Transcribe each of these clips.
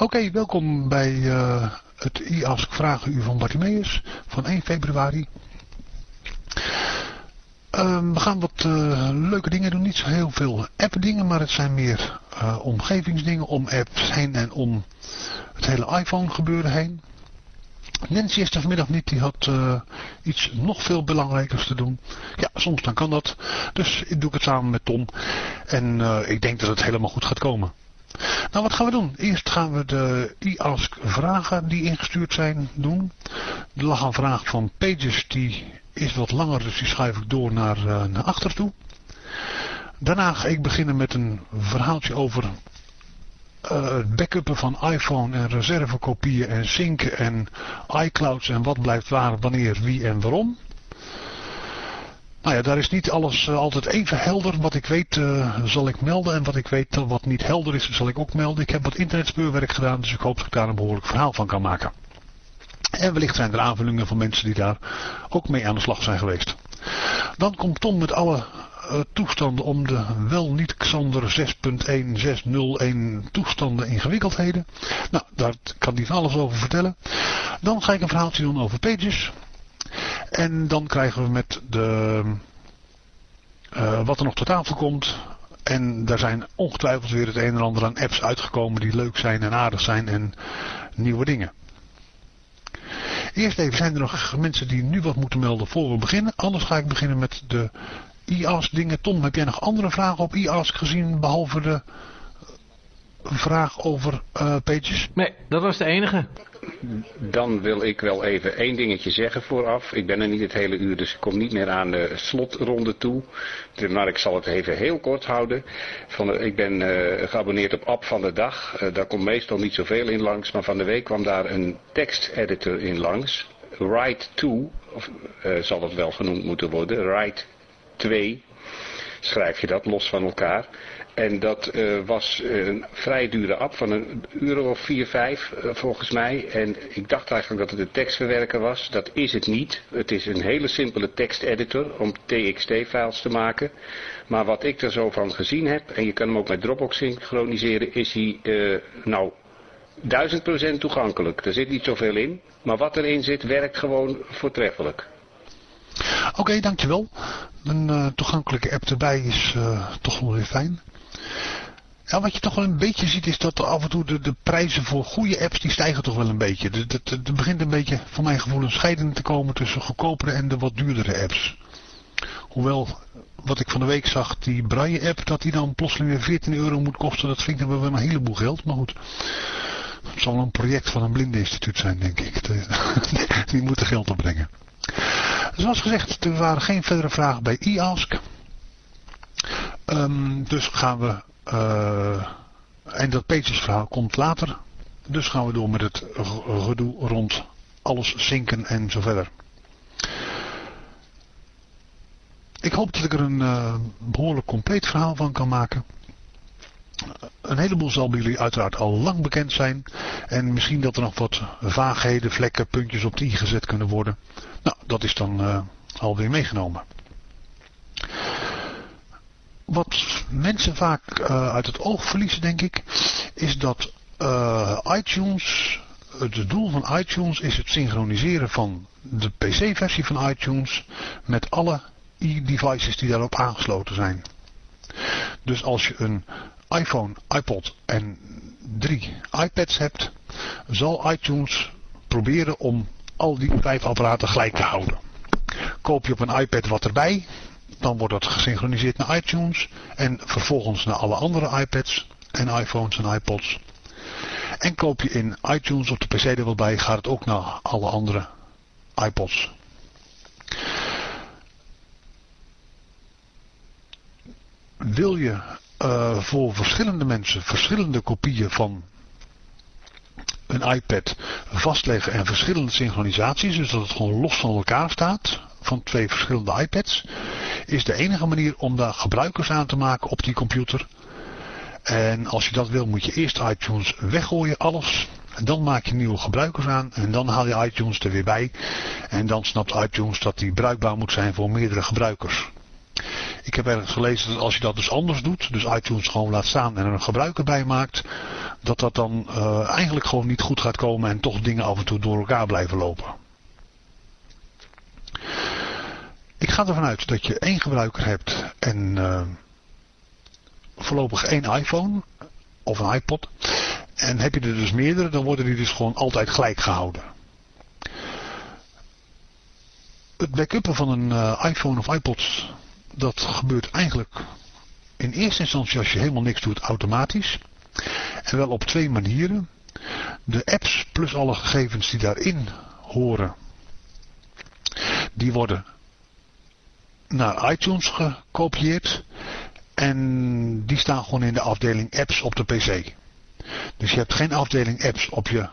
Oké, welkom bij uh, het IASK Vragenuur van Bartimeus van 1 februari. Uh, we gaan wat uh, leuke dingen doen, niet zo heel veel app-dingen, maar het zijn meer uh, omgevingsdingen om apps heen en om het hele iPhone gebeuren heen. Nancy is er vanmiddag niet, die had iets nog veel belangrijkers te doen. Ja, soms dan kan dat. Dus ik doe het samen met Tom. En ik denk dat het helemaal goed gaat komen. Nou, wat gaan we doen? Eerst gaan we de e-ask vragen die ingestuurd zijn doen. Er lag een vraag van Pages, die is wat langer, dus die schuif ik door naar, uh, naar achter toe. Daarna ga ik beginnen met een verhaaltje over uh, het backuppen van iPhone en reservekopieën en zinken en iClouds en wat blijft waar, wanneer, wie en waarom. Nou ja, daar is niet alles uh, altijd even helder. Wat ik weet uh, zal ik melden en wat ik weet uh, wat niet helder is zal ik ook melden. Ik heb wat internetspeurwerk gedaan, dus ik hoop dat ik daar een behoorlijk verhaal van kan maken. En wellicht zijn er aanvullingen van mensen die daar ook mee aan de slag zijn geweest. Dan komt Tom met alle toestanden om de wel niet Xander 6.1601 toestanden ingewikkeldheden. Nou, daar kan hij van alles over vertellen. Dan ga ik een verhaaltje doen over Pages. En dan krijgen we met de, uh, wat er nog tot tafel komt. En daar zijn ongetwijfeld weer het een en ander aan apps uitgekomen die leuk zijn en aardig zijn en nieuwe dingen. Eerst even, zijn er nog mensen die nu wat moeten melden voor we beginnen? Anders ga ik beginnen met de e-ask dingen. Tom, heb jij nog andere vragen op e-ask gezien behalve de vraag over uh, pages? Nee, dat was de enige. Dan wil ik wel even één dingetje zeggen vooraf. Ik ben er niet het hele uur, dus ik kom niet meer aan de slotronde toe. Maar ik zal het even heel kort houden. Van, ik ben uh, geabonneerd op App van de Dag. Uh, daar komt meestal niet zoveel in langs. Maar van de week kwam daar een teksteditor in langs. Write 2, of uh, zal dat wel genoemd moeten worden. Write 2 schrijf je dat los van elkaar. En dat uh, was een vrij dure app van een euro of 4, 5 uh, volgens mij. En ik dacht eigenlijk dat het een tekstverwerker was. Dat is het niet. Het is een hele simpele teksteditor om TXT-files te maken. Maar wat ik er zo van gezien heb, en je kan hem ook met Dropbox synchroniseren, is hij nou 1000% toegankelijk. Er zit niet zoveel in, maar wat erin zit werkt gewoon voortreffelijk. Oké, dankjewel. Een toegankelijke app erbij is toch wel weer fijn. Ja, wat je toch wel een beetje ziet is dat af en toe de, de prijzen voor goede apps die stijgen toch wel een beetje. Er begint een beetje voor mijn gevoel een scheiding te komen tussen goedkopere en de wat duurdere apps. Hoewel, wat ik van de week zag, die braille app, dat die dan plotseling weer 14 euro moet kosten, dat vind ik dan wel een heleboel geld. Maar goed, het zal een project van een blindeninstituut zijn, denk ik. Die moeten geld opbrengen. Zoals gezegd, er waren geen verdere vragen bij e-ask. Um, dus gaan we... Uh, en dat Pages verhaal komt later. Dus gaan we door met het gedoe rond alles zinken en zo verder. Ik hoop dat ik er een uh, behoorlijk compleet verhaal van kan maken. Een heleboel zal bij jullie uiteraard al lang bekend zijn. En misschien dat er nog wat vaagheden, vlekken, puntjes op i gezet kunnen worden. Nou, dat is dan uh, alweer meegenomen. Wat mensen vaak uh, uit het oog verliezen, denk ik, is dat uh, iTunes, het doel van iTunes is het synchroniseren van de PC-versie van iTunes met alle e-devices die daarop aangesloten zijn. Dus als je een iPhone, iPod en drie iPads hebt, zal iTunes proberen om al die vijf apparaten gelijk te houden. Koop je op een iPad wat erbij, dan wordt dat gesynchroniseerd naar iTunes en vervolgens naar alle andere iPads en iPhones en iPods. En koop je in iTunes op de PC er wel bij, gaat het ook naar alle andere iPods. Wil je uh, voor verschillende mensen verschillende kopieën van een iPad vastleggen en verschillende synchronisaties, dus dat het gewoon los van elkaar staat, van twee verschillende iPads, is de enige manier om daar gebruikers aan te maken op die computer. En als je dat wil moet je eerst iTunes weggooien, alles. En dan maak je nieuwe gebruikers aan en dan haal je iTunes er weer bij. En dan snapt iTunes dat die bruikbaar moet zijn voor meerdere gebruikers. Ik heb ergens gelezen dat als je dat dus anders doet, dus iTunes gewoon laat staan en er een gebruiker bij maakt, dat dat dan uh, eigenlijk gewoon niet goed gaat komen en toch dingen af en toe door elkaar blijven lopen. Ik ga ervan uit dat je één gebruiker hebt en uh, voorlopig één iPhone of een iPod. En heb je er dus meerdere, dan worden die dus gewoon altijd gelijk gehouden. Het backuppen van een uh, iPhone of iPod dat gebeurt eigenlijk in eerste instantie als je helemaal niks doet automatisch. En wel op twee manieren. De apps plus alle gegevens die daarin horen, die worden naar iTunes gekopieerd. En die staan gewoon in de afdeling apps op de pc. Dus je hebt geen afdeling apps op je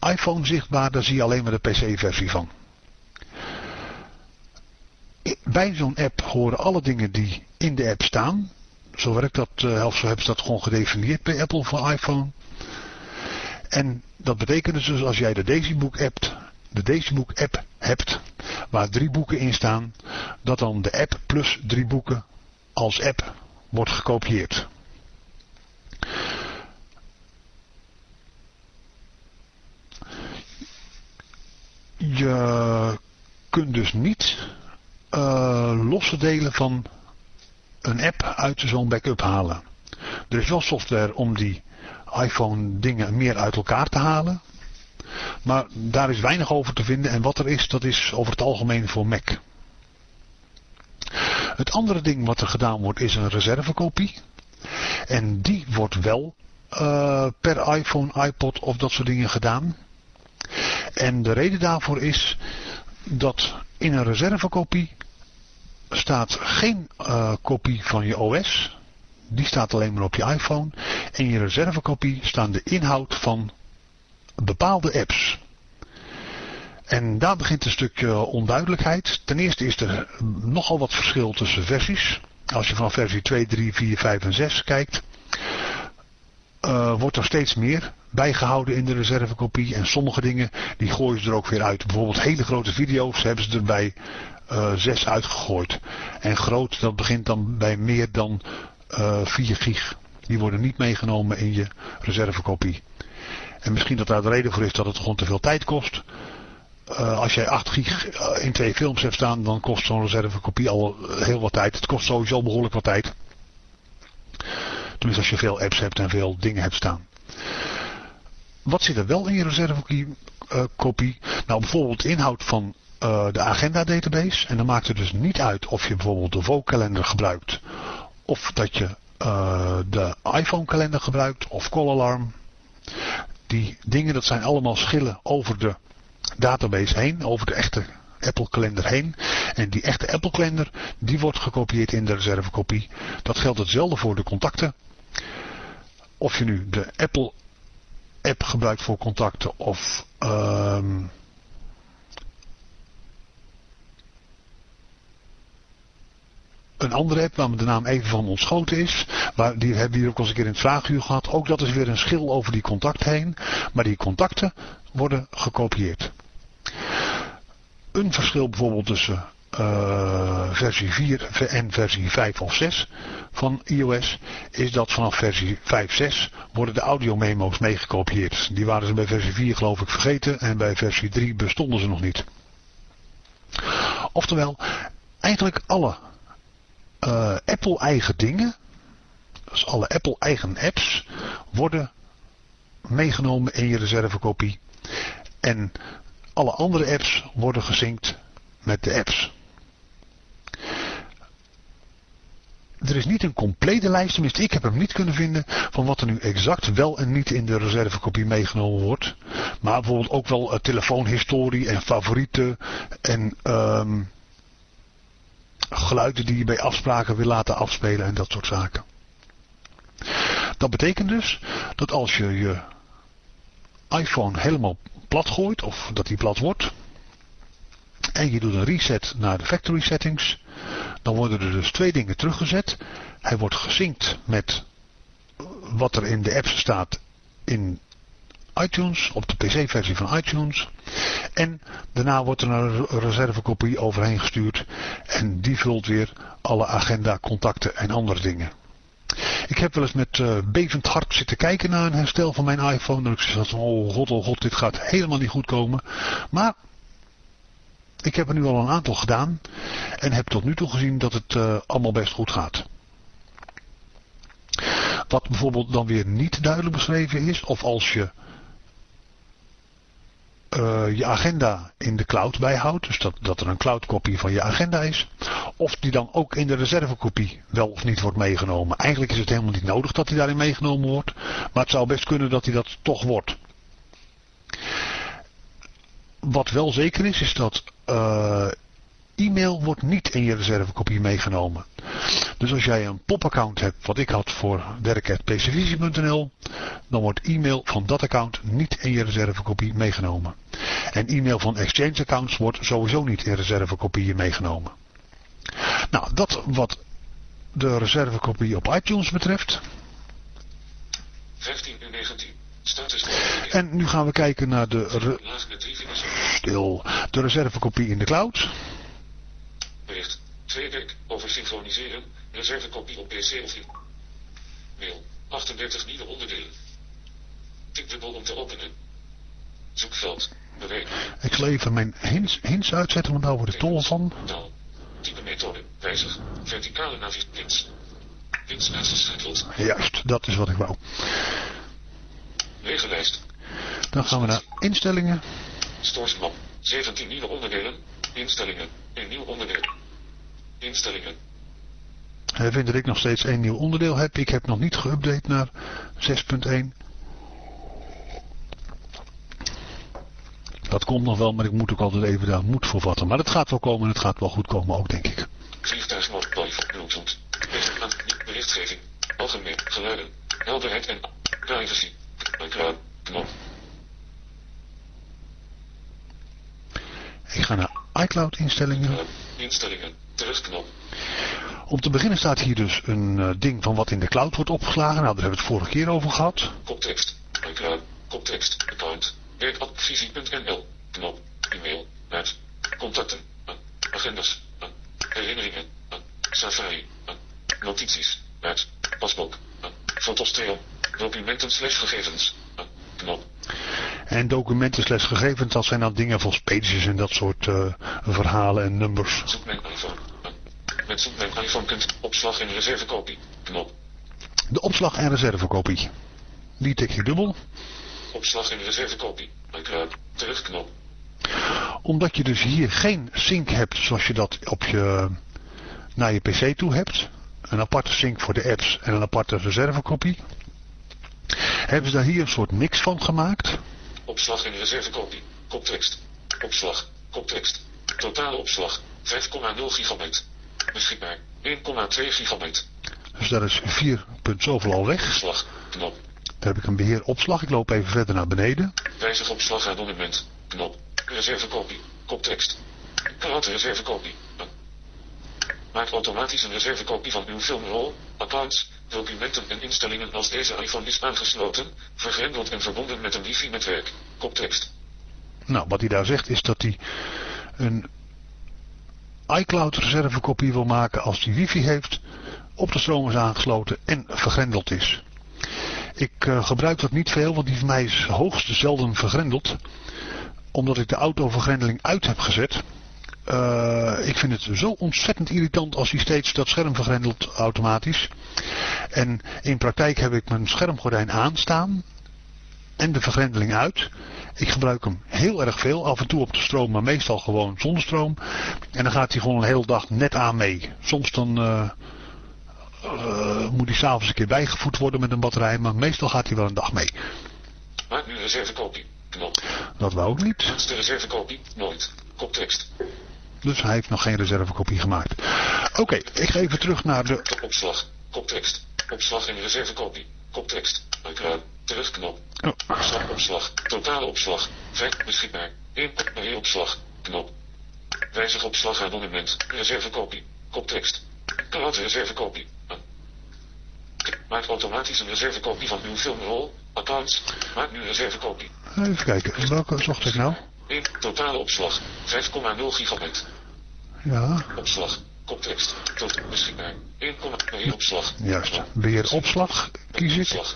iPhone zichtbaar, daar zie je alleen maar de pc-versie van bij zo'n app horen alle dingen die in de app staan. Zo werkt dat, uh, of zo hebben ze dat gewoon gedefinieerd bij Apple voor iPhone. En dat betekent dus als jij de Daisybook app, de Daisybook app hebt, waar drie boeken in staan, dat dan de app plus drie boeken als app wordt gekopieerd. Je kunt dus niet uh, losse delen van een app uit zo'n backup halen. Er is wel software om die iPhone dingen meer uit elkaar te halen. Maar daar is weinig over te vinden en wat er is, dat is over het algemeen voor Mac. Het andere ding wat er gedaan wordt is een reservekopie. En die wordt wel uh, per iPhone, iPod of dat soort dingen gedaan. En de reden daarvoor is dat in een reservekopie staat geen uh, kopie van je OS. Die staat alleen maar op je iPhone. En in je reservekopie staan de inhoud van bepaalde apps. En daar begint een stukje onduidelijkheid. Ten eerste is er nogal wat verschil tussen versies. Als je van versie 2, 3, 4, 5 en 6 kijkt, uh, wordt er steeds meer bijgehouden in de reservekopie. En sommige dingen die gooien ze er ook weer uit. Bijvoorbeeld hele grote video's hebben ze erbij uh, 6 uitgegooid. En groot, dat begint dan bij meer dan uh, 4 gig. Die worden niet meegenomen in je reservekopie. En misschien dat daar de reden voor is dat het gewoon te veel tijd kost. Uh, als jij 8 gig in twee films hebt staan, dan kost zo'n reservekopie al heel wat tijd. Het kost sowieso behoorlijk wat tijd. Tenminste als je veel apps hebt en veel dingen hebt staan. Wat zit er wel in je reservekopie? Nou bijvoorbeeld inhoud van de agenda database. En dan maakt het dus niet uit of je bijvoorbeeld de Vogue gebruikt. Of dat je de iPhone kalender gebruikt of Call Alarm. Die dingen dat zijn allemaal schillen over de database heen. Over de echte Apple kalender heen. En die echte Apple kalender die wordt gekopieerd in de reservekopie. Dat geldt hetzelfde voor de contacten. Of je nu de Apple app gebruikt voor contacten of um, een andere app waar de naam even van ontschoten is. Maar die hebben we hier ook al eens een keer in het vraaguur gehad. Ook dat is weer een schil over die contact heen. Maar die contacten worden gekopieerd. Een verschil bijvoorbeeld tussen uh, versie 4 en versie 5 of 6 van iOS is dat vanaf versie 5, 6 worden de audiomemo's meegekopieerd. Die waren ze bij versie 4 geloof ik vergeten en bij versie 3 bestonden ze nog niet. Oftewel, eigenlijk alle uh, Apple eigen dingen, dus alle Apple eigen apps, worden meegenomen in je reservekopie. En alle andere apps worden gesynct met de apps. Er is niet een complete lijst, tenminste ik heb hem niet kunnen vinden, van wat er nu exact wel en niet in de reservekopie meegenomen wordt. Maar bijvoorbeeld ook wel uh, telefoonhistorie en favorieten en um, geluiden die je bij afspraken wil laten afspelen en dat soort zaken. Dat betekent dus dat als je je iPhone helemaal plat gooit, of dat die plat wordt, en je doet een reset naar de factory settings, dan worden er dus twee dingen teruggezet. Hij wordt gesynct met wat er in de apps staat in iTunes, op de PC-versie van iTunes. En daarna wordt er een reservekopie overheen gestuurd. En die vult weer alle agenda, contacten en andere dingen. Ik heb wel eens met uh, bevend hart zitten kijken naar een herstel van mijn iPhone. En ik zei, oh god, oh god, dit gaat helemaal niet goed komen. Maar ik heb er nu al een aantal gedaan. En heb tot nu toe gezien dat het uh, allemaal best goed gaat. Wat bijvoorbeeld dan weer niet duidelijk beschreven is. Of als je uh, je agenda in de cloud bijhoudt. Dus dat, dat er een cloudkopie van je agenda is. Of die dan ook in de reservekopie wel of niet wordt meegenomen. Eigenlijk is het helemaal niet nodig dat die daarin meegenomen wordt. Maar het zou best kunnen dat hij dat toch wordt. Wat wel zeker is, is dat uh, e-mail wordt niet in je reservekopie meegenomen. Dus als jij een popaccount hebt, wat ik had voor werk.pcvisie.nl, dan wordt e-mail van dat account niet in je reservekopie meegenomen. En e-mail van Exchange accounts wordt sowieso niet in reservekopieën meegenomen. Nou, dat wat de reservekopie op iTunes betreft. 15 uur 19. Status en nu gaan we kijken naar de, re stil, de reservekopie in de cloud. Bericht. Twee week over synchroniseren. Reservekopie op PC of in. Mail. 38 nieuwe onderdelen. Tik dubbel om te openen. Zoekveld. Bewerken. Ik zal even mijn hints, hints uitzetten, want daar wordt de tol van. Taal. Type methode. Wijzig. Verticale navigatie. Pins. Pins uitgeschakeld. Juist, dat is wat ik wou. Regenlijst. Dan gaan we naar instellingen. Storsmap. 17 nieuwe onderdelen. Instellingen. Een nieuw onderdeel. Instellingen. Hij vindt dat ik nog steeds één nieuw onderdeel heb. Ik heb nog niet geüpdate naar 6.1. Dat komt nog wel, maar ik moet ook altijd even daar moed voor vatten. Maar het gaat wel komen en het gaat wel goed komen ook, denk ik. Vliegtuigmodus, Bluetooth, berichtgeving, algemeen, geluiden, helderheid en privacy. Knop. Ik ga naar iCloud instellingen. Instellingen, terugknop. Om te beginnen staat hier dus een uh, ding van wat in de cloud wordt opgeslagen. Nou, daar hebben we het vorige keer over gehad. Koptekst, iCloud, koptekst, account, werkadvisie.nl, knop, e-mail, uit, contacten, uh, agendas, uh, herinneringen, Safari, notities, uit, pasboek, fotostrail, documenten slash gegevens, En documenten slash gegevens, dat zijn dan dingen van pages en dat soort uh, verhalen en nummers. Met iPhone kunt opslag en reservekopie. Knop. De opslag en reservekopie. Die tik je dubbel. Opslag en reservekopie. Terugknop. Omdat je dus hier geen sync hebt zoals je dat op je, naar je pc toe hebt. Een aparte sync voor de apps en een aparte reservekopie. Hebben ze daar hier een soort mix van gemaakt. Opslag en reservekopie. Koptekst. Opslag. Koptekst. Totale opslag. 5,0 gigabyte. Beschikbaar. 1,2 gigabyte. Dus daar is 4 punt zoveel al weg. Opslag. Knop. Daar heb ik een beheer opslag. Ik loop even verder naar beneden. Wijzig opslag abonnement. Knop. Reservekopie. Koptekst. Karate reservekopie. Maak automatisch een reservekopie van uw filmrol, accounts, documenten en instellingen als deze iPhone is aangesloten, vergrendeld en verbonden met een wifi-netwerk. Koptekst. Nou, wat hij daar zegt is dat hij een iCloud reservekopie wil maken als hij wifi heeft, op de stroom is aangesloten en vergrendeld is. Ik uh, gebruik dat niet veel, want die van mij is hoogst zelden vergrendeld. Omdat ik de autovergrendeling uit heb gezet. Uh, ik vind het zo ontzettend irritant als hij steeds dat scherm vergrendelt automatisch. En in praktijk heb ik mijn schermgordijn aanstaan en de vergrendeling uit. Ik gebruik hem heel erg veel, af en toe op de stroom, maar meestal gewoon zonder stroom. En dan gaat hij gewoon een hele dag net aan mee. Soms dan uh, uh, moet hij s'avonds een keer bijgevoed worden met een batterij, maar meestal gaat hij wel een dag mee. Maak nu reservekopie. Knop. Dat wou ik niet. Laatste reservekopie. Nooit. Koptekst. Dus hij heeft nog geen reservekopie gemaakt. Oké, okay, ik ga even terug naar de... Opslag. Koptekst. Opslag in reservekopie. Koptekst. Uiteraard. Terugknop. Oh, Opslag, opslag. Totale opslag. 5 beschikbaar. 1 opslag. Knop. Wijzig opslag abonnement. Reservekopie. Koptekst. Karat reservekopie. Aan. Maak automatisch een reservekopie van uw filmrol. Accounts. Maak nu reservekopie. even kijken. Welke zocht ik nou? 1 totale opslag. 5,0 gigabyte. Ja, Opslag. Koptekst. Tot beschikbaar. 1, opslag. juist. Beheer opslag kies ik. Opslag.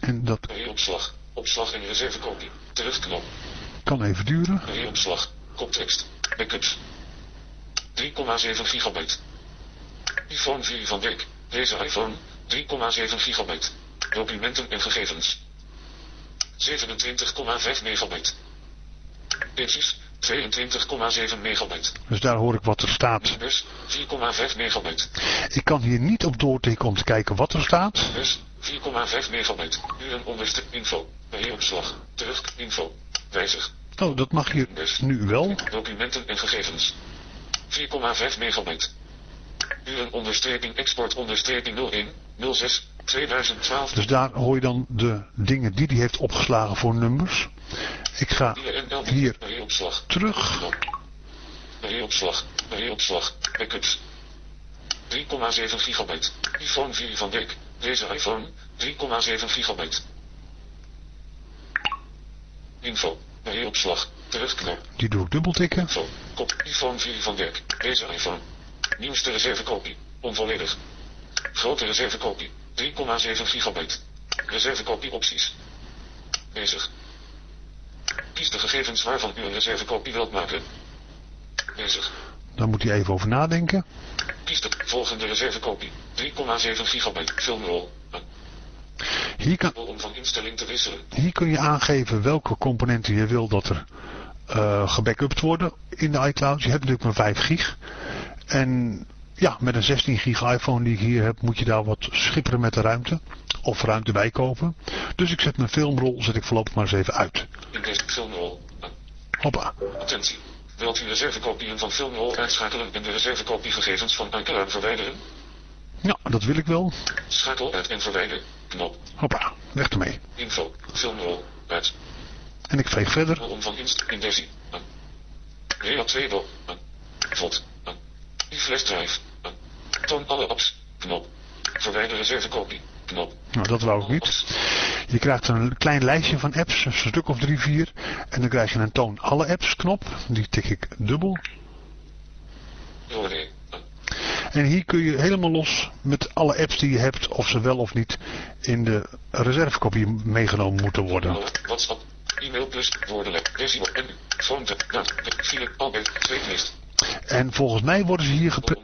En dat Opslag. Opslag en reservekopie. Terugknop. kan even duren. Opslag. Koptekst. Backups. 3,7 gigabyte. iPhone 4 van Dijk. Deze iPhone. 3,7 gigabyte. Documenten en gegevens. 27,5 megabyte. Pagers. 22,7 megabyte. Dus daar hoor ik wat er staat. Bus. 4,5 megabyte. Ik kan hier niet op doortikken om te kijken wat er staat. Bus. 4,5 megabyte. Uren onderste info. Beheeropslag. Terug. Info. Wijzig. Oh, dat mag hier nu wel. Documenten en gegevens. 4,5 megabyte. Uren onderstreping export onderstreping 01 06 2012. Dus daar hoor je dan de dingen die hij heeft opgeslagen voor nummers. Ik ga hier terug. Beheeropslag. Beheeropslag. Backups. 3,7 gigabyte. iPhone 4 van Dijk. Deze iPhone. 3,7 gigabyte. Info. Beheeropslag. Terugknop. Die doe ik dubbeltikken. Info. Kop. iPhone 4 van Dijk. Deze iPhone. Nieuwste reservekopie. Onvolledig. Grote reservekopie. 3,7 gigabyte. Reservekopie opties. Bezig. Kies de gegevens waarvan u een reservekopie wilt maken. Bezig. Dan moet hij even over nadenken. Kies de volgende reservekopie. 3,7 gigabyte. Filmrol. Hier, kan, om van instelling te wisselen. hier kun je aangeven welke componenten je wil dat er eh gebackupt worden in de iCloud. Je hebt natuurlijk maar 5 gig. En ja, met een 16 gig iPhone die ik hier heb, moet je daar wat schipperen met de ruimte. Of ruimte bijkopen. Dus ik zet mijn filmrol, zet ik voorlopig maar eens even uit. In deze filmrol. Hoppa. attentie. Wilt u reservekopieën van filmrol uitschakelen en de reservekopiegegevens van iCloud verwijderen? Ja, dat wil ik wel. Schakel uit en verwijder. Knop. Hoppa, weg ermee. Info. Filmrol. Uit. En ik veeg verder. Om van inst. In deze. Een. Rea 2 do. E-flash drive. Toon alle apps. Knop. Verwijder reservekopie. Knop. Nou, dat wou ik niet. Je krijgt een klein lijstje van apps, een stuk of drie, vier. En dan krijg je een toon alle apps knop. Die tik ik dubbel. En hier kun je helemaal los met alle apps die je hebt, of ze wel of niet in de reservekopie meegenomen moeten worden. WhatsApp. E-mail plus woordenlijk. Versie en phone. Naam. Philip Albert. Tweetlist. En volgens mij worden ze hier, gepre-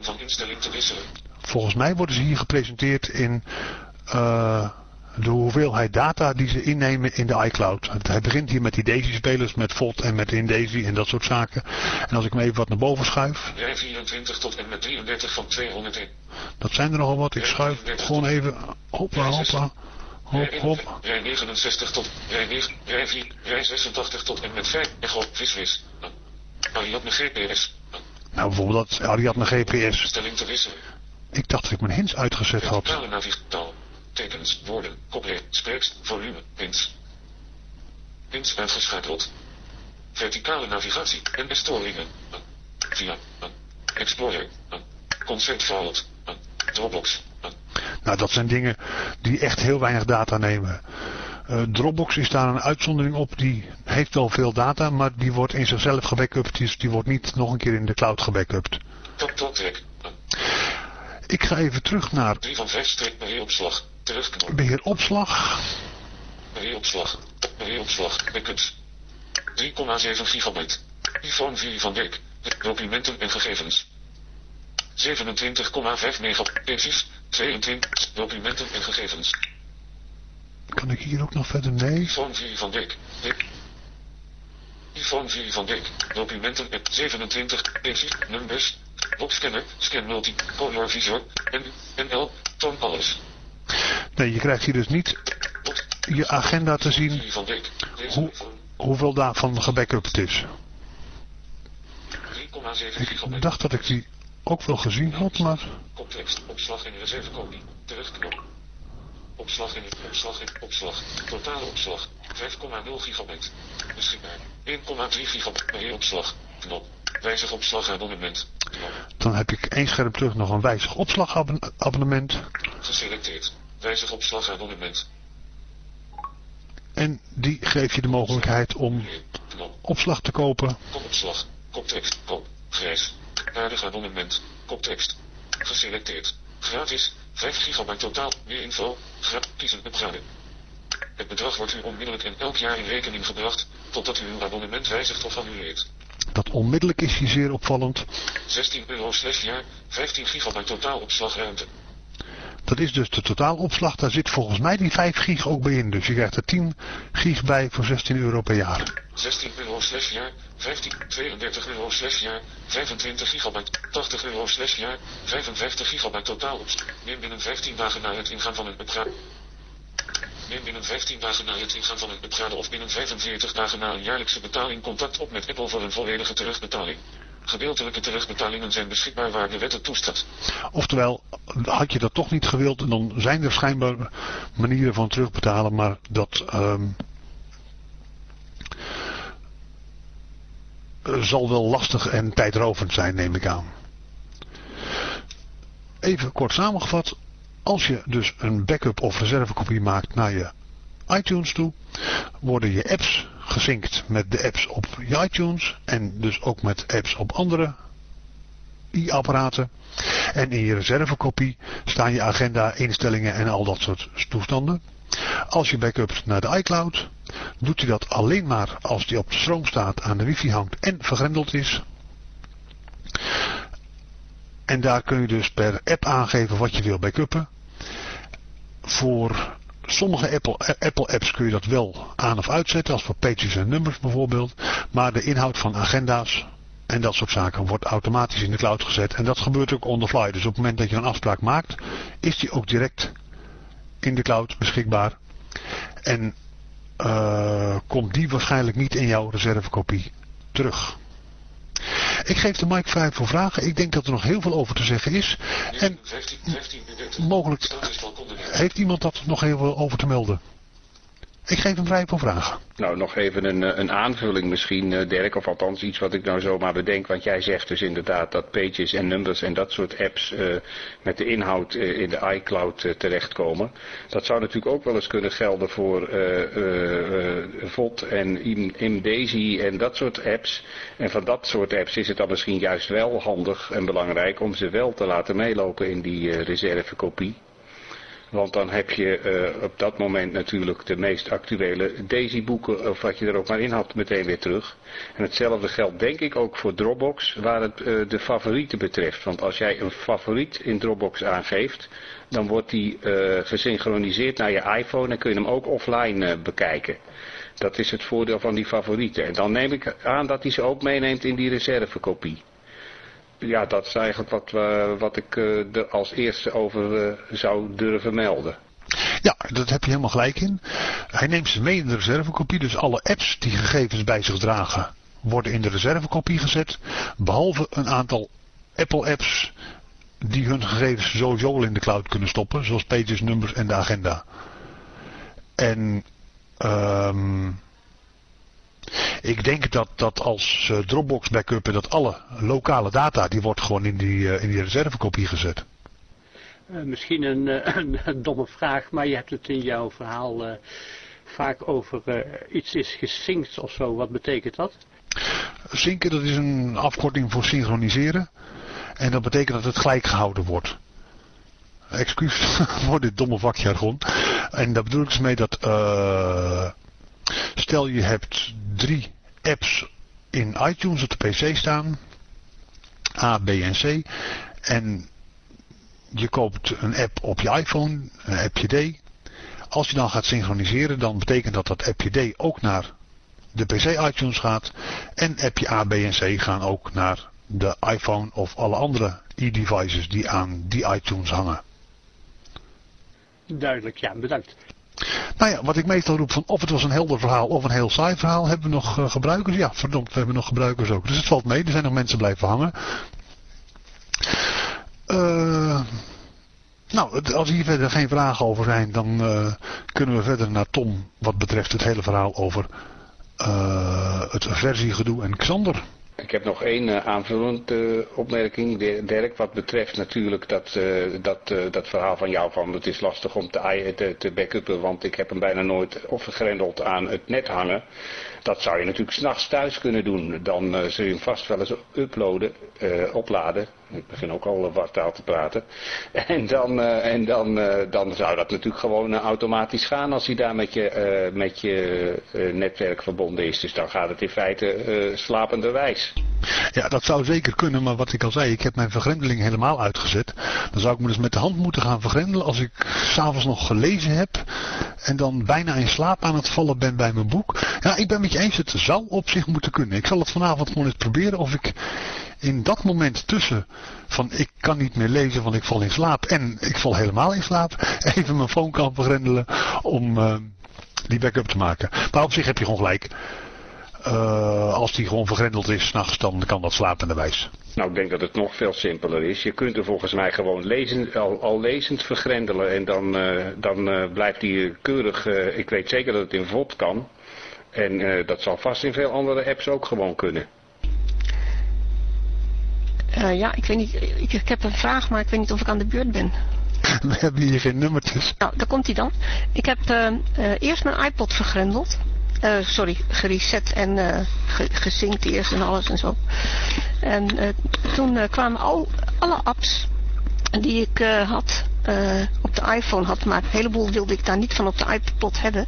volgens mij worden ze hier gepresenteerd in eh, de hoeveelheid data die ze innemen in de iCloud. Hij begint hier met die Daisy-spelers, met VOD en met InDaisy en dat soort zaken. En als ik me even wat naar boven schuif, Rij 24 tot en met 33 van 201. dat zijn er nogal wat. Ik schuif gewoon even, hoppa, hoppa, hop, hop. rij 69 tot rij 9, rij 4, rij 86 tot en met 5. Echo, visvis. Een. Ariadne GPS. Nou, bijvoorbeeld dat Ariadne GPS. Stelling te wisselen. Ik dacht dat ik mijn hints uitgezet had. Verticale navigatie. Tekens, woorden, kopregel, spreeks, volume, pins. Pins uitgeschakeld. Verticale navigatie en storingen. Een. Via. Een. Explorer. Een. Concert Vault. Een. Dropbox. Nou, dat zijn dingen die echt heel weinig data nemen. Eh, Dropbox is daar een uitzondering op. Die heeft wel veel data, maar die wordt in zichzelf gebackupt. Dus die wordt niet nog een keer in de cloud gebackupt. Top top. Een. Ik ga even terug naar 3 van 5 streep beheeropslag. Terugknop. beheer opslag. Beheeropslag. Beheeropslag. Backups. 3,7 gigabyte. iPhone 4 van Dijk. Documenten en gegevens. 27,5 megabytes. 22 documenten en gegevens. Kan ik hier ook nog verder? Nee. iPhone 4 van Dijk. Dijk. iPhone 4 van Dijk. Documenten en 27 pages. Numbers. Boxscanner. Scan multi. Color visor. En NL. Toon alles. Nee, je krijgt hier dus niet je agenda te zien 4 van Dijk. Deze Hoe- hoeveel daarvan gebackupt is. 3,7 Ik dacht dat ik die ook wel gezien had, maar opslag. Terugknop. Opslag in opslag in opslag. Totale opslag 5,0 gigabyte. Beschikbaar 1,3 gigabyte. Beheeropslag. Knop. Wijzig opslagabonnement. Knop. Dan heb ik één scherm terug nog een wijzig opslagabonnement. Geselecteerd. Wijzig opslagabonnement. En die geeft je de mogelijkheid om opslag te kopen. Kopopslag. Koptekst. Kop. Grijs. Aardig abonnement. Koptekst. Geselecteerd. Gratis. 5 gigabyte totaal. Meer info. Gra kiezen upgraden. Het bedrag wordt u onmiddellijk en elk jaar in rekening gebracht, totdat u uw abonnement wijzigt of annuleert. Dat onmiddellijk is hier zeer opvallend. 16 euro slash jaar, 15 gigabyte totaal opslagruimte. Dat is dus de totaalopslag. Daar zit volgens mij die 5 gig ook bij in. Dus je krijgt er 10 gig bij voor 16 euro per jaar. 16 euro slash jaar, 15, 32 euro slash jaar, 25 gigabyte, 80 euro slash jaar, 55 gigabyte totaal opslag. Neem binnen 15 dagen na het ingaan van het upgraden. Neem binnen 15 dagen na het ingaan van het upgraden of binnen 45 dagen na een jaarlijkse betaling contact op met Apple voor een volledige terugbetaling. Gedeeltelijke terugbetalingen zijn beschikbaar waar de wet het toestaat. Oftewel, had je dat toch niet gewild, dan zijn er schijnbaar manieren van terugbetalen, maar dat ehm, zal wel lastig en tijdrovend zijn, neem ik aan. Even kort samengevat, als je dus een backup of reservekopie maakt naar je iTunes toe, worden je apps gesynct met de apps op iTunes en dus ook met apps op andere i-apparaten. En in je reservekopie staan je agenda, instellingen en al dat soort toestanden. Als je backupt naar de iCloud, doet hij dat alleen maar als die op stroom staat, aan de wifi hangt en vergrendeld is. En daar kun je dus per app aangeven wat je wil backuppen. Voor sommige Apple, Apple apps kun je dat wel aan of uitzetten, als voor pages en numbers bijvoorbeeld. Maar de inhoud van agenda's en dat soort zaken wordt automatisch in de cloud gezet. En dat gebeurt ook on the fly. Dus op het moment dat je een afspraak maakt, is die ook direct in de cloud beschikbaar. En uh, komt die waarschijnlijk niet in jouw reservekopie terug. Ik geef de mic vrij voor vragen. Ik denk dat er nog heel veel over te zeggen is. En 15, 15 minuten. mogelijk heeft iemand dat nog heel veel over te melden. Ik geef hem vrij voor vragen. Nou, nog even een, eh, een aanvulling misschien, eh, Dirk, of althans iets wat ik nou zomaar bedenk. Want jij zegt dus inderdaad dat pages en numbers en dat soort apps uh, met de inhoud in de iCloud terechtkomen. Dat zou natuurlijk ook wel eens kunnen gelden voor VOD en IMDaisy en dat soort apps. En van dat soort apps is het dan misschien juist wel handig en belangrijk om ze wel te laten meelopen in die reservekopie. Want dan heb je uh, op dat moment natuurlijk de meest actuele Daisy-boeken, of wat je er ook maar in had, meteen weer terug. En hetzelfde geldt denk ik ook voor Dropbox, waar het uh, de favorieten betreft. Want als jij een favoriet in Dropbox aangeeft, dan wordt die uh, gesynchroniseerd naar je iPhone en kun je hem ook offline bekijken. Dat is het voordeel van die favorieten. En dan neem ik aan dat hij ze ook meeneemt in die reservekopie ja, dat is eigenlijk wat, uh, wat ik er als eerste over uh, zou durven melden. Ja, dat heb je helemaal gelijk in. Hij neemt ze mee in de reservekopie, dus alle apps die gegevens bij zich dragen worden in de reservekopie gezet. Behalve een aantal Apple apps die hun gegevens sowieso al in de cloud kunnen stoppen, zoals pages, numbers en de agenda. En um, ik denk dat, dat als uh, Dropbox backuppen dat alle lokale data, die wordt gewoon in die, uh, in die reservekopie gezet. Uh, misschien een, een, een, domme vraag, maar je hebt het in jouw verhaal vaak over iets is gesynct of zo. Wat betekent dat? Synken, dat is een afkorting voor synchroniseren. En dat betekent dat het gelijk gehouden wordt. Excuus voor dit domme vakjargon. En daar bedoel ik dus mee dat Stel je hebt drie apps in iTunes op de PC staan. A, B en C. En je koopt een app op je iPhone, een appje D. Als je dan gaat synchroniseren, dan betekent dat dat appje D ook naar de PC iTunes gaat. En appje A, B en C gaan ook naar de iPhone of alle andere e-devices die aan die iTunes hangen. Duidelijk, ja, bedankt. Nou ja, wat ik meestal roep van of het was een helder verhaal of een heel saai verhaal, hebben we nog uh, gebruikers? Ja, verdomd, we hebben nog gebruikers ook. Dus het valt mee, er zijn nog mensen blijven hangen. Uh, Nou, als hier verder geen vragen over zijn, dan kunnen we verder naar Tom wat betreft het hele verhaal over het versiegedoe en Xander. Ik heb nog één uh, aanvullende opmerking, Dirk, wat betreft natuurlijk dat, uh, dat, dat verhaal van jou van het is lastig om te, te, backuppen, want ik heb hem bijna nooit opgegrendeld aan het net hangen. Dat zou je natuurlijk s'nachts thuis kunnen doen. Dan zul je hem vast wel eens uploaden, opladen. Ik begin ook al wartaal te praten. En dan, uh, en dan, dan zou dat natuurlijk gewoon automatisch gaan als hij daar met je, netwerk verbonden is. Dus dan gaat het in feite slapenderwijs. Ja, dat zou zeker kunnen, maar wat ik al zei, ik heb mijn vergrendeling helemaal uitgezet. Dan zou ik me dus met de hand moeten gaan vergrendelen als ik s'avonds nog gelezen heb en dan bijna in slaap aan het vallen ben bij mijn boek. Ja, ik ben met je eens, het zou op zich moeten kunnen. Ik zal het vanavond gewoon eens proberen of ik in dat moment tussen van ik kan niet meer lezen want ik val in slaap en ik val helemaal in slaap, even mijn phone kan vergrendelen om uh, die backup te maken. Maar op zich heb je gewoon gelijk. Uh, als die gewoon vergrendeld is s'nachts, dan kan dat slapende wijs. Nou, ik denk dat het nog veel simpeler is. Je kunt er volgens mij gewoon lezen, al, al lezend vergrendelen en dan, uh, dan blijft die keurig, ik weet zeker dat het in VOD kan. En dat zal vast in veel andere apps ook gewoon kunnen. Ja, ik weet niet, ik, ik heb een vraag, maar ik weet niet of ik aan de beurt ben. We hebben hier geen nummertjes. Nou, daar komt hij dan. Ik heb eerst mijn iPod vergrendeld. Sorry, gereset en uh, ge gezinkt eerst en alles en zo. En toen kwamen al, alle apps die ik had op de iPhone had, maar een heleboel wilde ik daar niet van op de iPod hebben.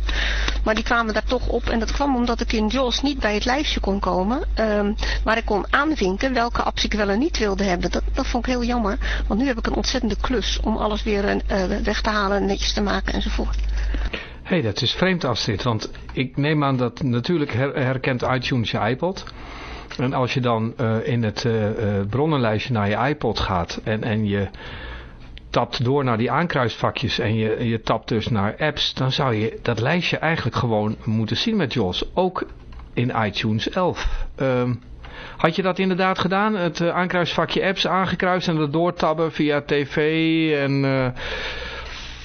Maar die kwamen daar toch op en dat kwam omdat ik in JAWS niet bij het lijstje kon komen. Um, maar ik kon aanvinken welke apps ik wel en niet wilde hebben. Dat, dat vond ik heel jammer, want nu heb ik een ontzettende klus om alles weer weg te halen, netjes te maken enzovoort hey, dat is vreemd Astrid, want ik neem aan dat natuurlijk herkent iTunes je iPod. En als je dan uh, in het uh, bronnenlijstje naar je iPod gaat en, en je tapt door naar die aankruisvakjes en je, je tapt dus naar apps, dan zou je dat lijstje eigenlijk gewoon moeten zien met JOS. Ook in iTunes 11. Um, had je dat inderdaad gedaan? Het aankruisvakje apps aangekruist en dat doortabben via tv en...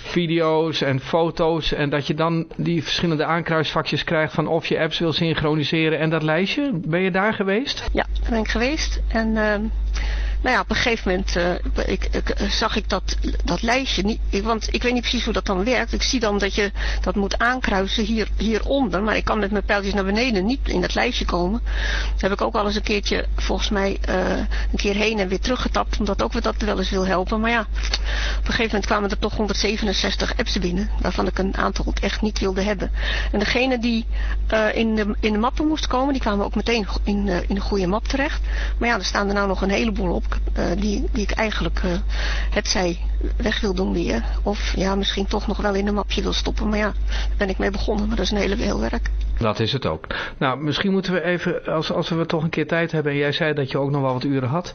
Video's en foto's. En dat je dan die verschillende aankruisvakjes krijgt van of je apps wil synchroniseren en dat lijstje. Ben je daar geweest? Ja, ben ik geweest. En... Uh nou ja, op een gegeven moment uh, ik, ik, eh, zag ik dat, dat lijstje niet. Want ik weet niet precies hoe dat dan werkt. Ik zie dan dat je dat moet aankruisen hier, hieronder. Maar ik kan met mijn pijltjes naar beneden niet in dat lijstje komen. Dat heb ik ook al eens een keertje volgens mij uh, een keer heen en weer teruggetapt. Omdat ook weer dat wel eens wil helpen. Maar ja, op een gegeven moment kwamen er toch 167 apps binnen. Waarvan ik een aantal echt niet wilde hebben. En degene die in, de, in de mappen moest komen. Die kwamen ook meteen in, in een goede map terecht. Maar ja, er staan er nou nog een heleboel op die, die ik eigenlijk uh, het zij weg wil doen weer. Of ja, misschien toch nog wel in een mapje wil stoppen. Maar ja, daar ben ik mee begonnen. Maar dat is een hele heel werk. Dat is het ook. Nou, misschien moeten we even, als, als we toch een keer tijd hebben. En jij zei dat je ook nog wel wat uren had.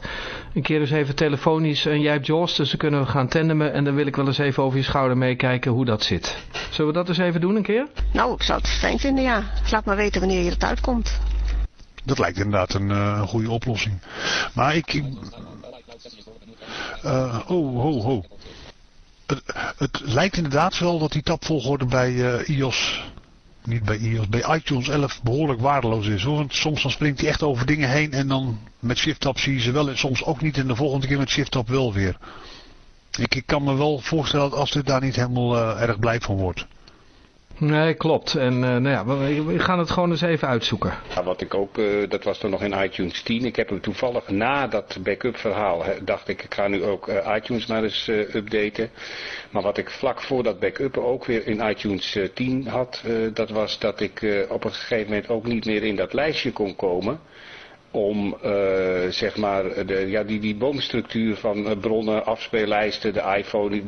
Een keer dus even telefonisch. En jij hebt Jaws, dus dan kunnen we gaan tandemen. En dan wil ik wel eens even over je schouder meekijken hoe dat zit. Zullen we dat eens even doen een keer? Nou, ik zou het fijn vinden, ja. Laat maar weten wanneer je het uitkomt. Dat lijkt inderdaad een, uh, een goede oplossing. Maar ik... Uh, oh, ho, ho. Het, lijkt inderdaad wel dat die tapvolgorde bij uh, iOS... Niet bij iOS, bij iTunes 11 behoorlijk waardeloos is. Hoor. Want soms dan springt hij echt over dingen heen en dan met shift-tab zie je ze wel. En soms ook niet en de volgende keer met shift-tab wel weer. Ik, ik, kan me wel voorstellen dat als dit daar niet helemaal erg blij van wordt. Nee, klopt. En uh, nou ja, we, gaan het gewoon eens even uitzoeken. Ja, wat ik ook, uh, dat was dan nog in iTunes 10. Ik heb hem toevallig na dat backup verhaal, dacht ik, ik ga nu ook uh, iTunes maar eens updaten. Maar wat ik vlak voor dat backup ook weer in iTunes 10 had, dat was dat ik op een gegeven moment ook niet meer in dat lijstje kon komen om uh, zeg maar de, ja, die, die boomstructuur van uh, bronnen, afspeellijsten, de iPhone,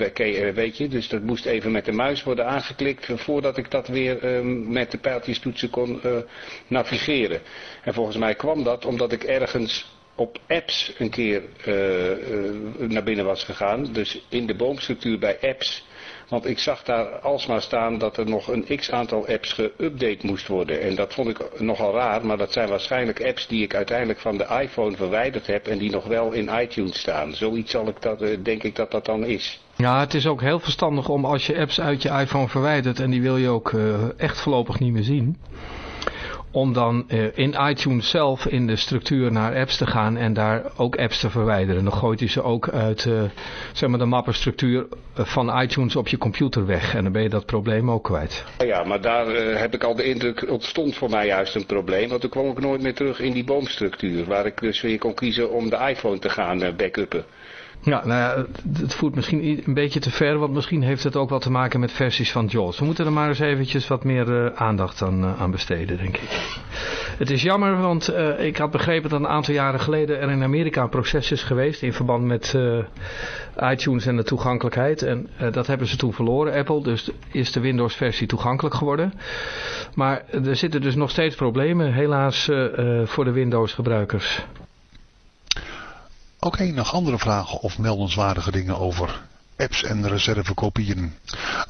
weet je. Dus dat moest even met de muis worden aangeklikt voordat ik dat weer uh, met de pijltjestoetsen kon navigeren. En volgens mij kwam dat omdat ik ergens op apps een keer naar binnen was gegaan. Dus in de boomstructuur bij apps Want ik zag daar alsmaar staan dat er nog een x-aantal apps geüpdate moest worden. En dat vond ik nogal raar, maar dat zijn waarschijnlijk apps die ik uiteindelijk van de iPhone verwijderd heb en die nog wel in iTunes staan. Zoiets zal ik dat, eh, denk ik dat dat dan is. Ja, het is ook heel verstandig om als je apps uit je iPhone verwijdert en die wil je ook uh, echt voorlopig niet meer zien om dan uh, in iTunes zelf in de structuur naar apps te gaan en daar ook apps te verwijderen. Dan gooit hij ze ook uit uh, zeg maar de mappenstructuur van iTunes op je computer weg en dan ben je dat probleem ook kwijt. Ja, maar daar heb ik al de indruk, ontstond voor mij juist een probleem, want toen kwam ik nooit meer terug in die boomstructuur, waar ik dus weer kon kiezen om de iPhone te gaan backuppen. Ja, nou ja, het voert misschien een beetje te ver, want misschien heeft het ook wat te maken met versies van JAWS. We moeten er maar eens eventjes wat meer uh, aandacht aan, uh, aan, besteden, denk ik. Het is jammer, want uh, ik had begrepen dat een aantal jaren geleden er in Amerika een proces is geweest in verband met iTunes en de toegankelijkheid. En dat hebben ze toen verloren, Apple, dus is de Windows versie toegankelijk geworden. Maar er zitten dus nog steeds problemen, helaas, voor de Windows gebruikers. Oké, nog andere vragen of meldenswaardige dingen over apps en reservekopieën.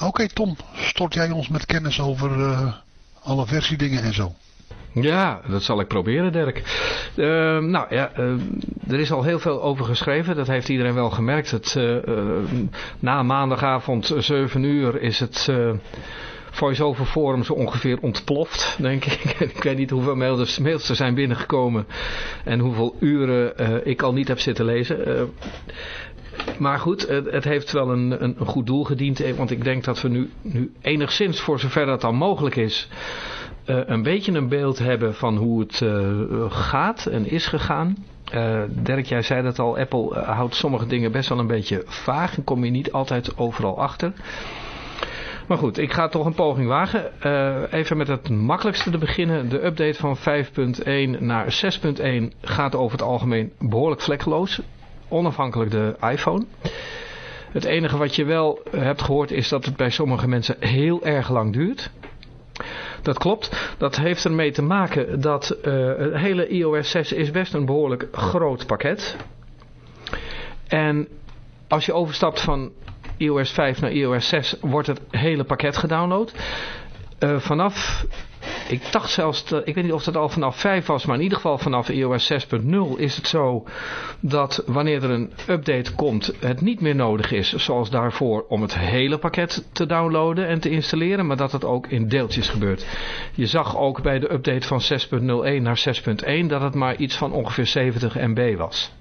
Oké Tom, stort jij ons met kennis over uh, alle versiedingen en zo? Ja, dat zal ik proberen Dirk. Uh, nou ja, uh, er is al heel veel over geschreven. Dat heeft iedereen wel gemerkt. Het, na maandagavond 7 uur is het voice-over forum zo ongeveer ontploft, denk ik. ik weet niet hoeveel mails, mails er zijn binnengekomen en hoeveel uren uh, ik al niet heb zitten lezen. Uh, maar goed, het, het, heeft wel een, een, goed doel gediend. Eh, want ik denk dat we nu, nu enigszins, voor zover dat dan mogelijk is... Een beetje een beeld hebben van hoe het gaat en is gegaan. Dirk, jij zei dat al, Apple houdt sommige dingen best wel een beetje vaag en kom je niet altijd overal achter. Maar goed, ik ga toch een poging wagen. Uh, even met het makkelijkste te beginnen. De update van 5.1 naar 6.1 gaat over het algemeen behoorlijk vlekkeloos. Onafhankelijk de iPhone. Het enige wat je wel hebt gehoord is dat het bij sommige mensen heel erg lang duurt. Dat klopt. Dat heeft ermee te maken dat uh, het hele iOS 6 is best een behoorlijk groot pakket. En als je overstapt van iOS 5 naar iOS 6 wordt het hele pakket gedownload. Uh, vanaf, ik dacht zelfs, ik weet niet of dat al vanaf 5 was, maar in ieder geval vanaf iOS 6.0 is het zo dat wanneer er een update komt, het niet meer nodig is, zoals daarvoor, om het hele pakket te downloaden en te installeren, maar dat het ook in deeltjes gebeurt. Je zag ook bij de update van 6.01 naar 6.1 dat het maar iets van ongeveer 70 MB was.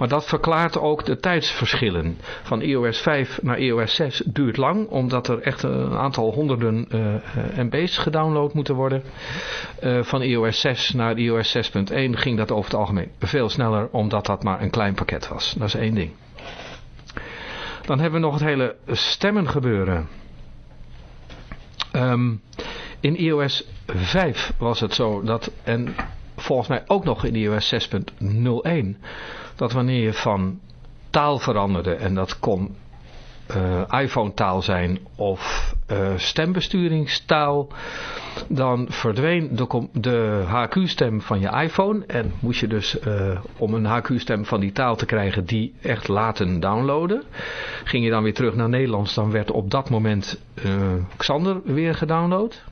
Maar dat verklaart ook de tijdsverschillen. Van iOS 5 naar iOS 6 duurt lang, omdat er echt een aantal honderden eh, MB's gedownload moeten worden. Uh, van iOS 6 naar iOS 6.1 ging dat over het algemeen veel sneller, omdat dat maar een klein pakket was. Dat is één ding. Dan hebben we nog het hele stemmen gebeuren. Um, in iOS 5 was het zo dat, en volgens mij ook nog in iOS 6.01 dat wanneer je van taal veranderde en dat kon uh, iPhone taal zijn of uh, stembesturingstaal, dan verdween de, de HQ-stem van je iPhone en moest je dus uh, om een HQ-stem van die taal te krijgen die echt laten downloaden. Ging je dan weer terug naar Nederlands, dan werd op dat moment Xander weer gedownload.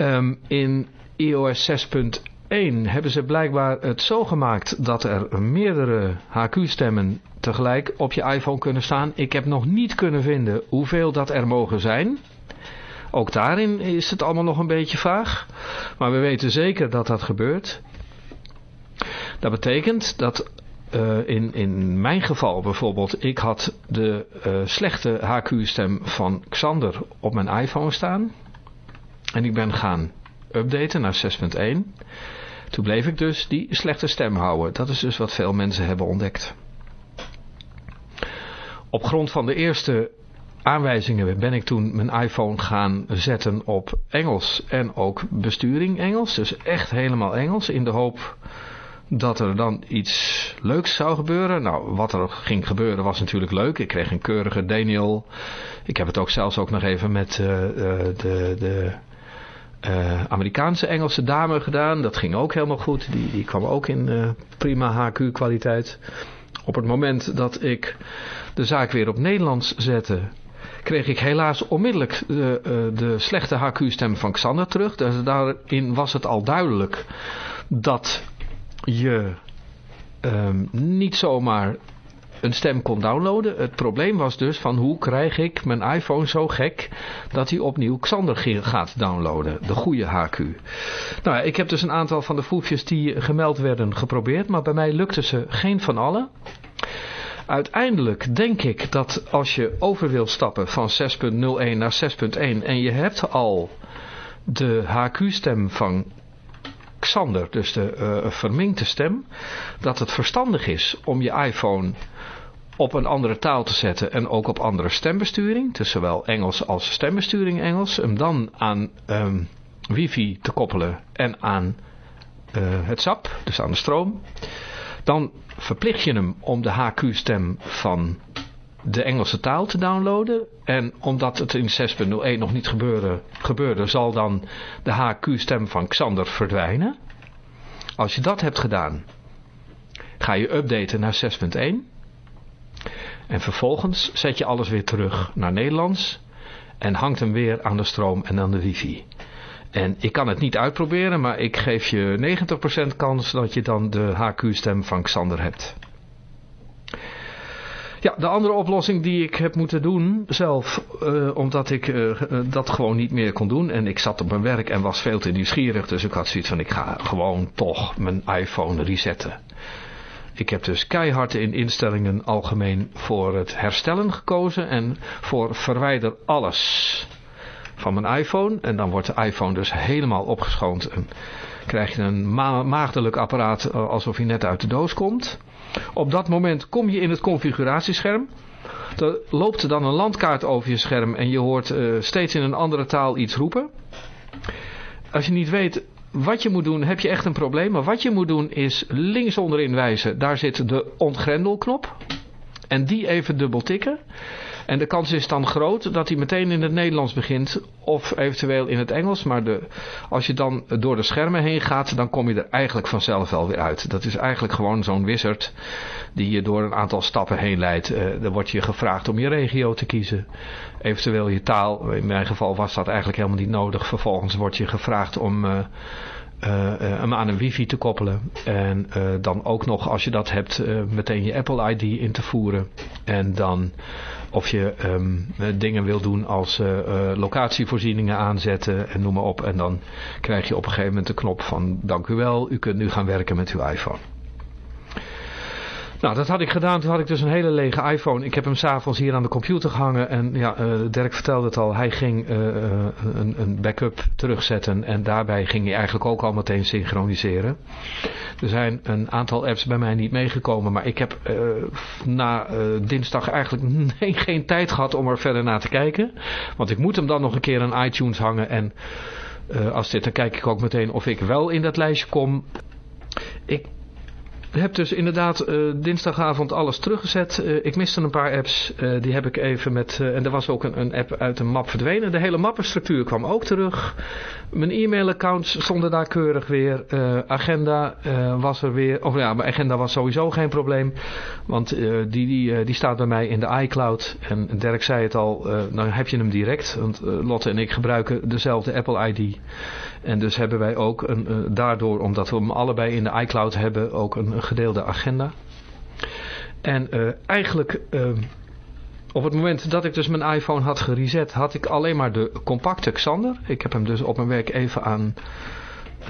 Um, in iOS 6.1 hebben ze blijkbaar het zo gemaakt dat er meerdere HQ-stemmen tegelijk op je iPhone kunnen staan. Ik heb nog niet kunnen vinden hoeveel dat er mogen zijn. Ook daarin is het allemaal nog een beetje vaag. Maar we weten zeker dat dat gebeurt. Dat betekent dat uh, in, in mijn geval bijvoorbeeld, ik had de uh, slechte HQ-stem van Xander op mijn iPhone staan. En ik ben gaan updaten naar 6.1. Toen bleef ik dus die slechte stem houden. Dat is dus wat veel mensen hebben ontdekt. Op grond van de eerste aanwijzingen ben ik toen mijn iPhone gaan zetten op Engels en ook besturing Engels. Dus echt helemaal Engels in de hoop dat er dan iets leuks zou gebeuren. Nou, wat er ging gebeuren was natuurlijk leuk. Ik kreeg een keurige Daniel. Ik heb het ook zelfs ook nog even met uh, de, de uh, Amerikaanse Engelse dame gedaan. Dat ging ook helemaal goed. Die, die kwam ook in uh, prima HQ kwaliteit. Op het moment dat ik de zaak weer op Nederlands zette, kreeg ik helaas onmiddellijk de, uh, de slechte HQ-stem van Xander terug. Dus daarin was het al duidelijk dat je um, niet zomaar een stem kon downloaden. Het probleem was dus van hoe krijg ik mijn iPhone zo gek dat hij opnieuw Xander gaat downloaden. De goede HQ. Nou, ik heb dus een aantal van de foefjes die gemeld werden geprobeerd, maar bij mij lukte ze geen van alle. Uiteindelijk denk ik dat als je over wilt stappen van 6.01 naar 6.1 en je hebt al de HQ-stem van Xander, dus de uh, verminkte stem, dat het verstandig is om je iPhone op een andere taal te zetten en ook op andere stembesturing, dus zowel Engels als stembesturing Engels, hem dan aan um, wifi te koppelen en aan uh, het SAP, dus aan de stroom. Dan verplicht je hem om de HQ-stem van de Engelse taal te downloaden. En omdat het in 6.01 nog niet gebeurde, gebeurde, zal dan de HQ-stem van Xander verdwijnen. Als je dat hebt gedaan, ga je updaten naar 6.1. En vervolgens zet je alles weer terug naar Nederlands en hangt hem weer aan de stroom en aan de wifi. En ik kan het niet uitproberen, maar ik geef je 90% kans dat je dan de HQ-stem van Xander hebt. Ja, de andere oplossing die ik heb moeten doen zelf, uh, omdat ik uh, dat gewoon niet meer kon doen. En ik zat op mijn werk en was veel te nieuwsgierig, dus ik had zoiets van ik ga gewoon toch mijn iPhone resetten. Ik heb dus keihard in instellingen algemeen voor het herstellen gekozen en voor verwijder alles van mijn iPhone. En dan wordt de iPhone dus helemaal opgeschoond en krijg je een ma maagdelijk apparaat alsof hij net uit de doos komt. Op dat moment kom je in het configuratiescherm. Er loopt dan een landkaart over je scherm en je hoort uh, steeds in een andere taal iets roepen. Als je niet weet wat je moet doen, heb je echt een probleem. Maar wat je moet doen is links onderin wijzen. Daar zit de ontgrendelknop. En die even dubbel tikken. En de kans is dan groot dat hij meteen in het Nederlands begint. Of eventueel in het Engels. Maar de, als je dan door de schermen heen gaat. Dan kom je er eigenlijk vanzelf wel weer uit. Dat is eigenlijk gewoon zo'n wizard. Die je door een aantal stappen heen leidt. Uh, dan wordt je gevraagd om je regio te kiezen. Eventueel je taal. In mijn geval was dat eigenlijk helemaal niet nodig. Vervolgens wordt je gevraagd om... Uh, hem aan een wifi te koppelen. En uh, dan ook nog, als je dat hebt, meteen je Apple ID in te voeren. En dan of je um, dingen wil doen als locatievoorzieningen aanzetten en noem maar op. En dan krijg je op een gegeven moment de knop van dank u wel, u kunt nu gaan werken met uw iPhone. Nou, dat had ik gedaan. Toen had ik dus een hele lege iPhone. Ik heb hem s'avonds hier aan de computer gehangen. En ja, uh, Dirk vertelde het al. Hij ging uh, een, een, backup terugzetten. En daarbij ging hij eigenlijk ook al meteen synchroniseren. Er zijn een aantal apps bij mij niet meegekomen. Maar ik heb na dinsdag eigenlijk nee, geen tijd gehad om er verder naar te kijken. Want ik moet hem dan nog een keer aan iTunes hangen. En als dit, dan kijk ik ook meteen of ik wel in dat lijstje kom. Ik heb dus inderdaad uh, dinsdagavond alles teruggezet. Uh, ik miste een paar apps. Uh, die heb ik even met... en er was ook een, een, app uit een map verdwenen. De hele mappenstructuur kwam ook terug. Mijn e-mailaccounts stonden daar keurig weer. agenda was er weer... Of ja, mijn agenda was sowieso geen probleem. Want die, die, die staat bij mij in de iCloud. En Dirk zei het al. dan heb je hem direct. Want Lotte en ik gebruiken dezelfde Apple ID. En dus hebben wij ook een, daardoor, omdat we hem allebei in de iCloud hebben, ook een gedeelde agenda. En uh, eigenlijk uh, op het moment dat ik dus mijn iPhone had gereset, had ik alleen maar de compacte Xander. Ik heb hem dus op mijn werk even aan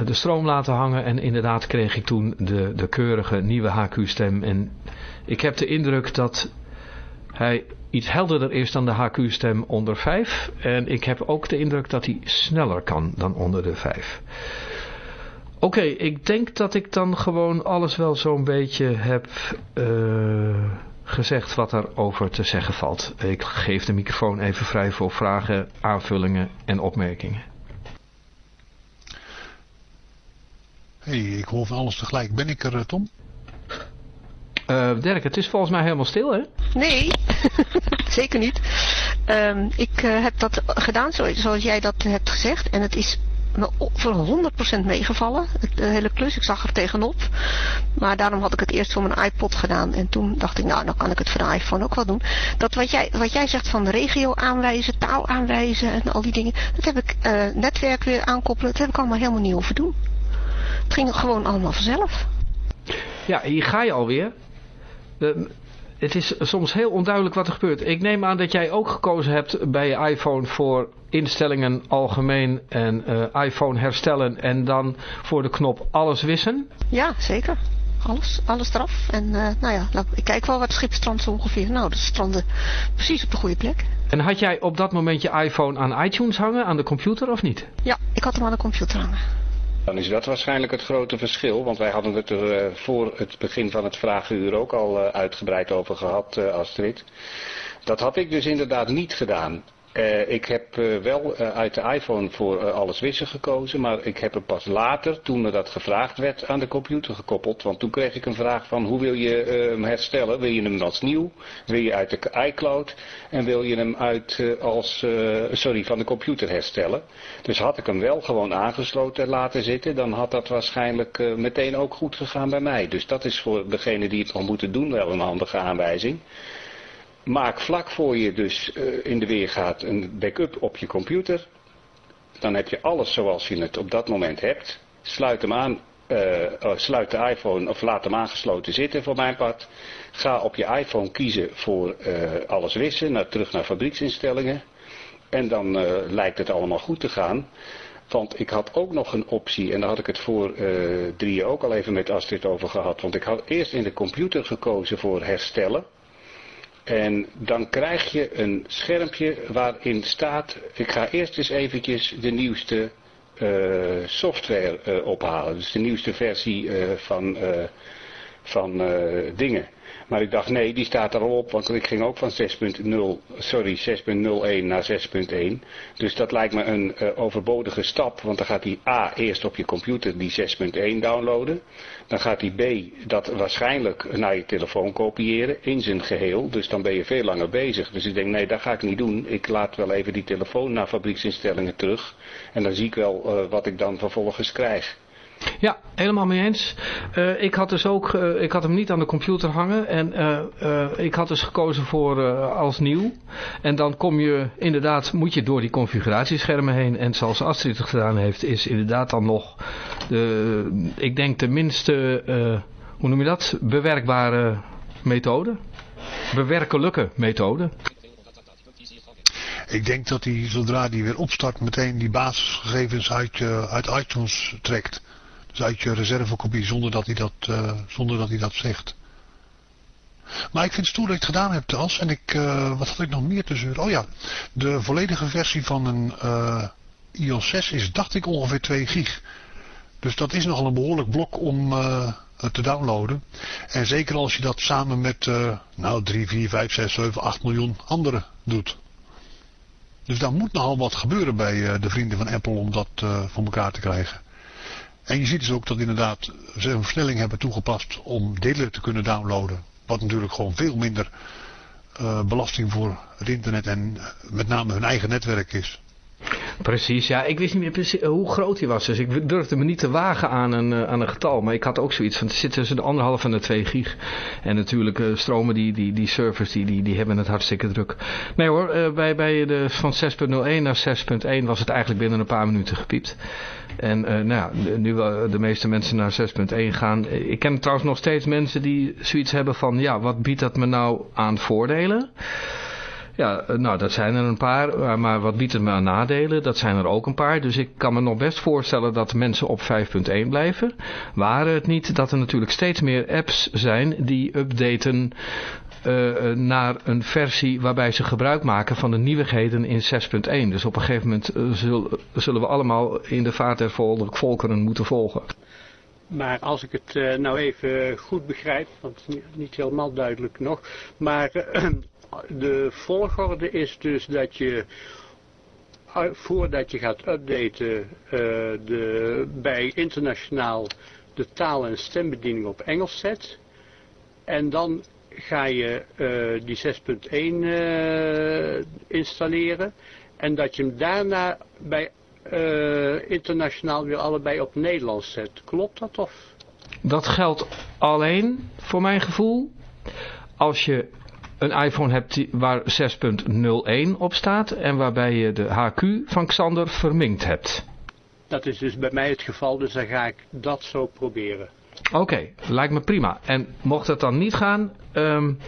de stroom laten hangen en inderdaad kreeg ik toen de, de keurige nieuwe HQ-stem. En ik heb de indruk dat hij iets helderder is dan de HQ-stem onder 5. En ik heb ook de indruk dat hij sneller kan dan onder de 5. Oké, ik denk dat ik dan gewoon alles wel zo'n beetje heb uh, gezegd wat er over te zeggen valt. Ik geef de microfoon even vrij voor vragen, aanvullingen en opmerkingen. hey, ik hoor van alles tegelijk. Ben ik er, eh, Tom? Uh, Dirk, het is volgens mij helemaal stil, hè? Nee, zeker niet. Um, ik uh, heb dat gedaan zoals jij dat hebt gezegd. En het is me voor 100% meegevallen. De hele klus, ik zag er tegenop. Maar daarom had ik het eerst voor mijn iPod gedaan. En toen dacht ik, nou, dan kan ik het voor de iPhone ook wel doen. Dat wat jij, wat jij zegt van regio aanwijzen, taal aanwijzen en al die dingen. Dat heb ik, uh, netwerk weer aankoppelen, dat heb ik allemaal helemaal niet hoeven doen. Het ging gewoon allemaal vanzelf. Ja, hier ga je alweer. De, het is soms heel onduidelijk wat er gebeurt. Ik neem aan dat jij ook gekozen hebt bij je iPhone voor instellingen algemeen en uh, iPhone herstellen en dan voor de knop alles wissen? Ja, zeker. Alles, alles eraf. En uh, nou ja, nou, ik kijk wel wat schipstrand zo ongeveer. Nou, dat stranden precies op de goede plek. En had jij op dat moment je iPhone aan iTunes hangen, aan de computer of niet? Ja, ik had hem aan de computer hangen. Dan is dat waarschijnlijk het grote verschil, want wij hadden het er uh, voor het begin van het vragenuur ook al uh, uitgebreid over gehad, uh, Astrid. Dat had ik dus inderdaad niet gedaan. Uh, ik heb uh, wel uh, uit de iPhone voor alles wissen gekozen, maar ik heb er pas later, toen me dat gevraagd werd, aan de computer gekoppeld. Want toen kreeg ik een vraag van hoe wil je hem herstellen? Wil je hem als nieuw? Wil je uit de iCloud? En wil je hem uit als, sorry, van de computer herstellen? Dus had ik hem wel gewoon aangesloten laten zitten, dan had dat waarschijnlijk meteen ook goed gegaan bij mij. Dus dat is voor degene die het nog moeten doen wel een handige aanwijzing. Maak vlak voor je dus uh, in de weer gaat een backup op je computer. Dan heb je alles zoals je het op dat moment hebt. Sluit hem aan, uh, uh, sluit de iPhone of laat hem aangesloten zitten voor mijn part. Ga op je iPhone kiezen voor alles wissen, naar, terug naar fabrieksinstellingen. En dan lijkt het allemaal goed te gaan. Want ik had ook nog een optie, en daar had ik het voor drieën ook al even met Astrid over gehad. Want ik had eerst in de computer gekozen voor herstellen. En dan krijg je een schermpje waarin staat, ik ga eerst eens eventjes de nieuwste uh, software uh, ophalen. Dus de nieuwste versie uh, van, van dingen. Maar ik dacht nee, die staat erop, want ik ging ook van 6.0, sorry, 6.01 naar 6.1. Dus dat lijkt me een overbodige stap, want dan gaat hij A eerst op je computer die 6.1 downloaden. Dan gaat hij B dat waarschijnlijk naar je telefoon kopiëren in zijn geheel. Dus dan ben je veel langer bezig. Dus ik denk nee, dat ga ik niet doen. Ik laat wel even die telefoon naar fabrieksinstellingen terug. En dan zie ik wel uh, wat ik dan vervolgens krijg. Ja, helemaal mee eens. Uh, ik had dus ook, uh, ik had hem niet aan de computer hangen en uh, ik had dus gekozen voor als nieuw. En dan kom je, inderdaad, moet je door die configuratieschermen heen. En zoals Astrid het gedaan heeft, is inderdaad dan nog, de, ik denk de minste, hoe noem je dat, bewerkbare methode. Bewerkelijke methode. Ik denk dat hij, zodra hij weer opstart, meteen die basisgegevens uit, uit iTunes trekt. Dus uit je reservekopie zonder dat hij dat, uh, zonder dat, hij dat zegt. Maar ik vind het stoer dat je het gedaan hebt, As. En ik, uh, wat had ik nog meer te zeuren? Oh ja, de volledige versie van een uh, iOS 6 is, dacht ik, ongeveer 2 gig. Dus dat is nogal een behoorlijk blok om te downloaden. En zeker als je dat samen met, nou, 3, 4, 5, 6, 7, 8 miljoen anderen doet. Dus daar moet nogal wat gebeuren bij de vrienden van Apple om dat voor elkaar te krijgen. En je ziet dus ook dat inderdaad ze een versnelling hebben toegepast om delen te kunnen downloaden. Wat natuurlijk gewoon veel minder uh, belasting voor het internet en met name hun eigen netwerk is. Precies, ja. Ik wist niet meer precies hoe groot hij was. Dus ik durfde me niet te wagen aan een, aan een getal. Maar ik had ook zoiets van, het zit tussen de anderhalf en de 2 gig. En natuurlijk stromen die, die, die servers, die, die, die hebben het hartstikke druk. Nee hoor, uh, bij, bij de, van 6.01 naar 6.1 was het eigenlijk binnen een paar minuten gepiept. En uh, nou ja, nu de meeste mensen naar 6.1 gaan. Ik ken trouwens nog steeds mensen die zoiets hebben van... Ja, wat biedt dat me nou aan voordelen? Ja, nou dat zijn er een paar, maar wat biedt het me aan nadelen? Dat zijn er ook een paar, dus ik kan me nog best voorstellen dat mensen op 5.1 blijven. Waren het niet dat er natuurlijk steeds meer apps zijn die updaten uh, naar een versie waarbij ze gebruik maken van de nieuwigheden in 6.1. Dus op een gegeven moment uh, zul, zullen we allemaal in de vaart der volkeren moeten volgen. Maar als ik het nou even goed begrijp, want het is niet helemaal duidelijk nog, maar de volgorde is dus dat je voordat je gaat updaten de, bij internationaal de taal- en stembediening op Engels zet. En dan ga je uh, die 6.1 uh, installeren. En dat je hem daarna bij uh, internationaal weer allebei op Nederlands zet. Klopt dat of? Dat geldt alleen, voor mijn gevoel, als je een iPhone hebt waar 6.01 op staat en waarbij je de HQ van Xander verminkt hebt. Dat is dus bij mij het geval, dus dan ga ik dat zo proberen. Oké, lijkt me prima. En mocht het dan niet gaan, um,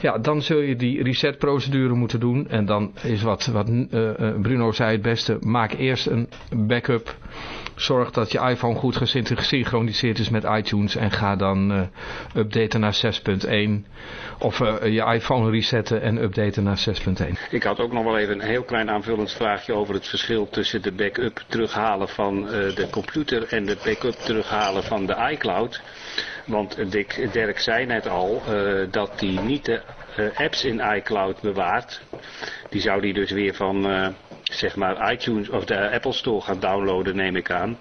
ja, dan zul je die reset-procedure moeten doen. En dan is wat, wat uh, Bruno zei het beste, maak eerst een backup Zorg dat je iPhone goed gesynchroniseerd is met iTunes en ga dan uh, updaten naar 6.1. Of je iPhone resetten en updaten naar 6.1. Ik had ook nog wel even een heel klein aanvullend vraagje over het verschil tussen de backup terughalen van de computer en de backup terughalen van de iCloud. Want Dick, Dirk zei net al dat hij niet de apps in iCloud bewaart. Die zou die dus weer van zeg maar iTunes of de Apple Store gaat downloaden, neem ik aan.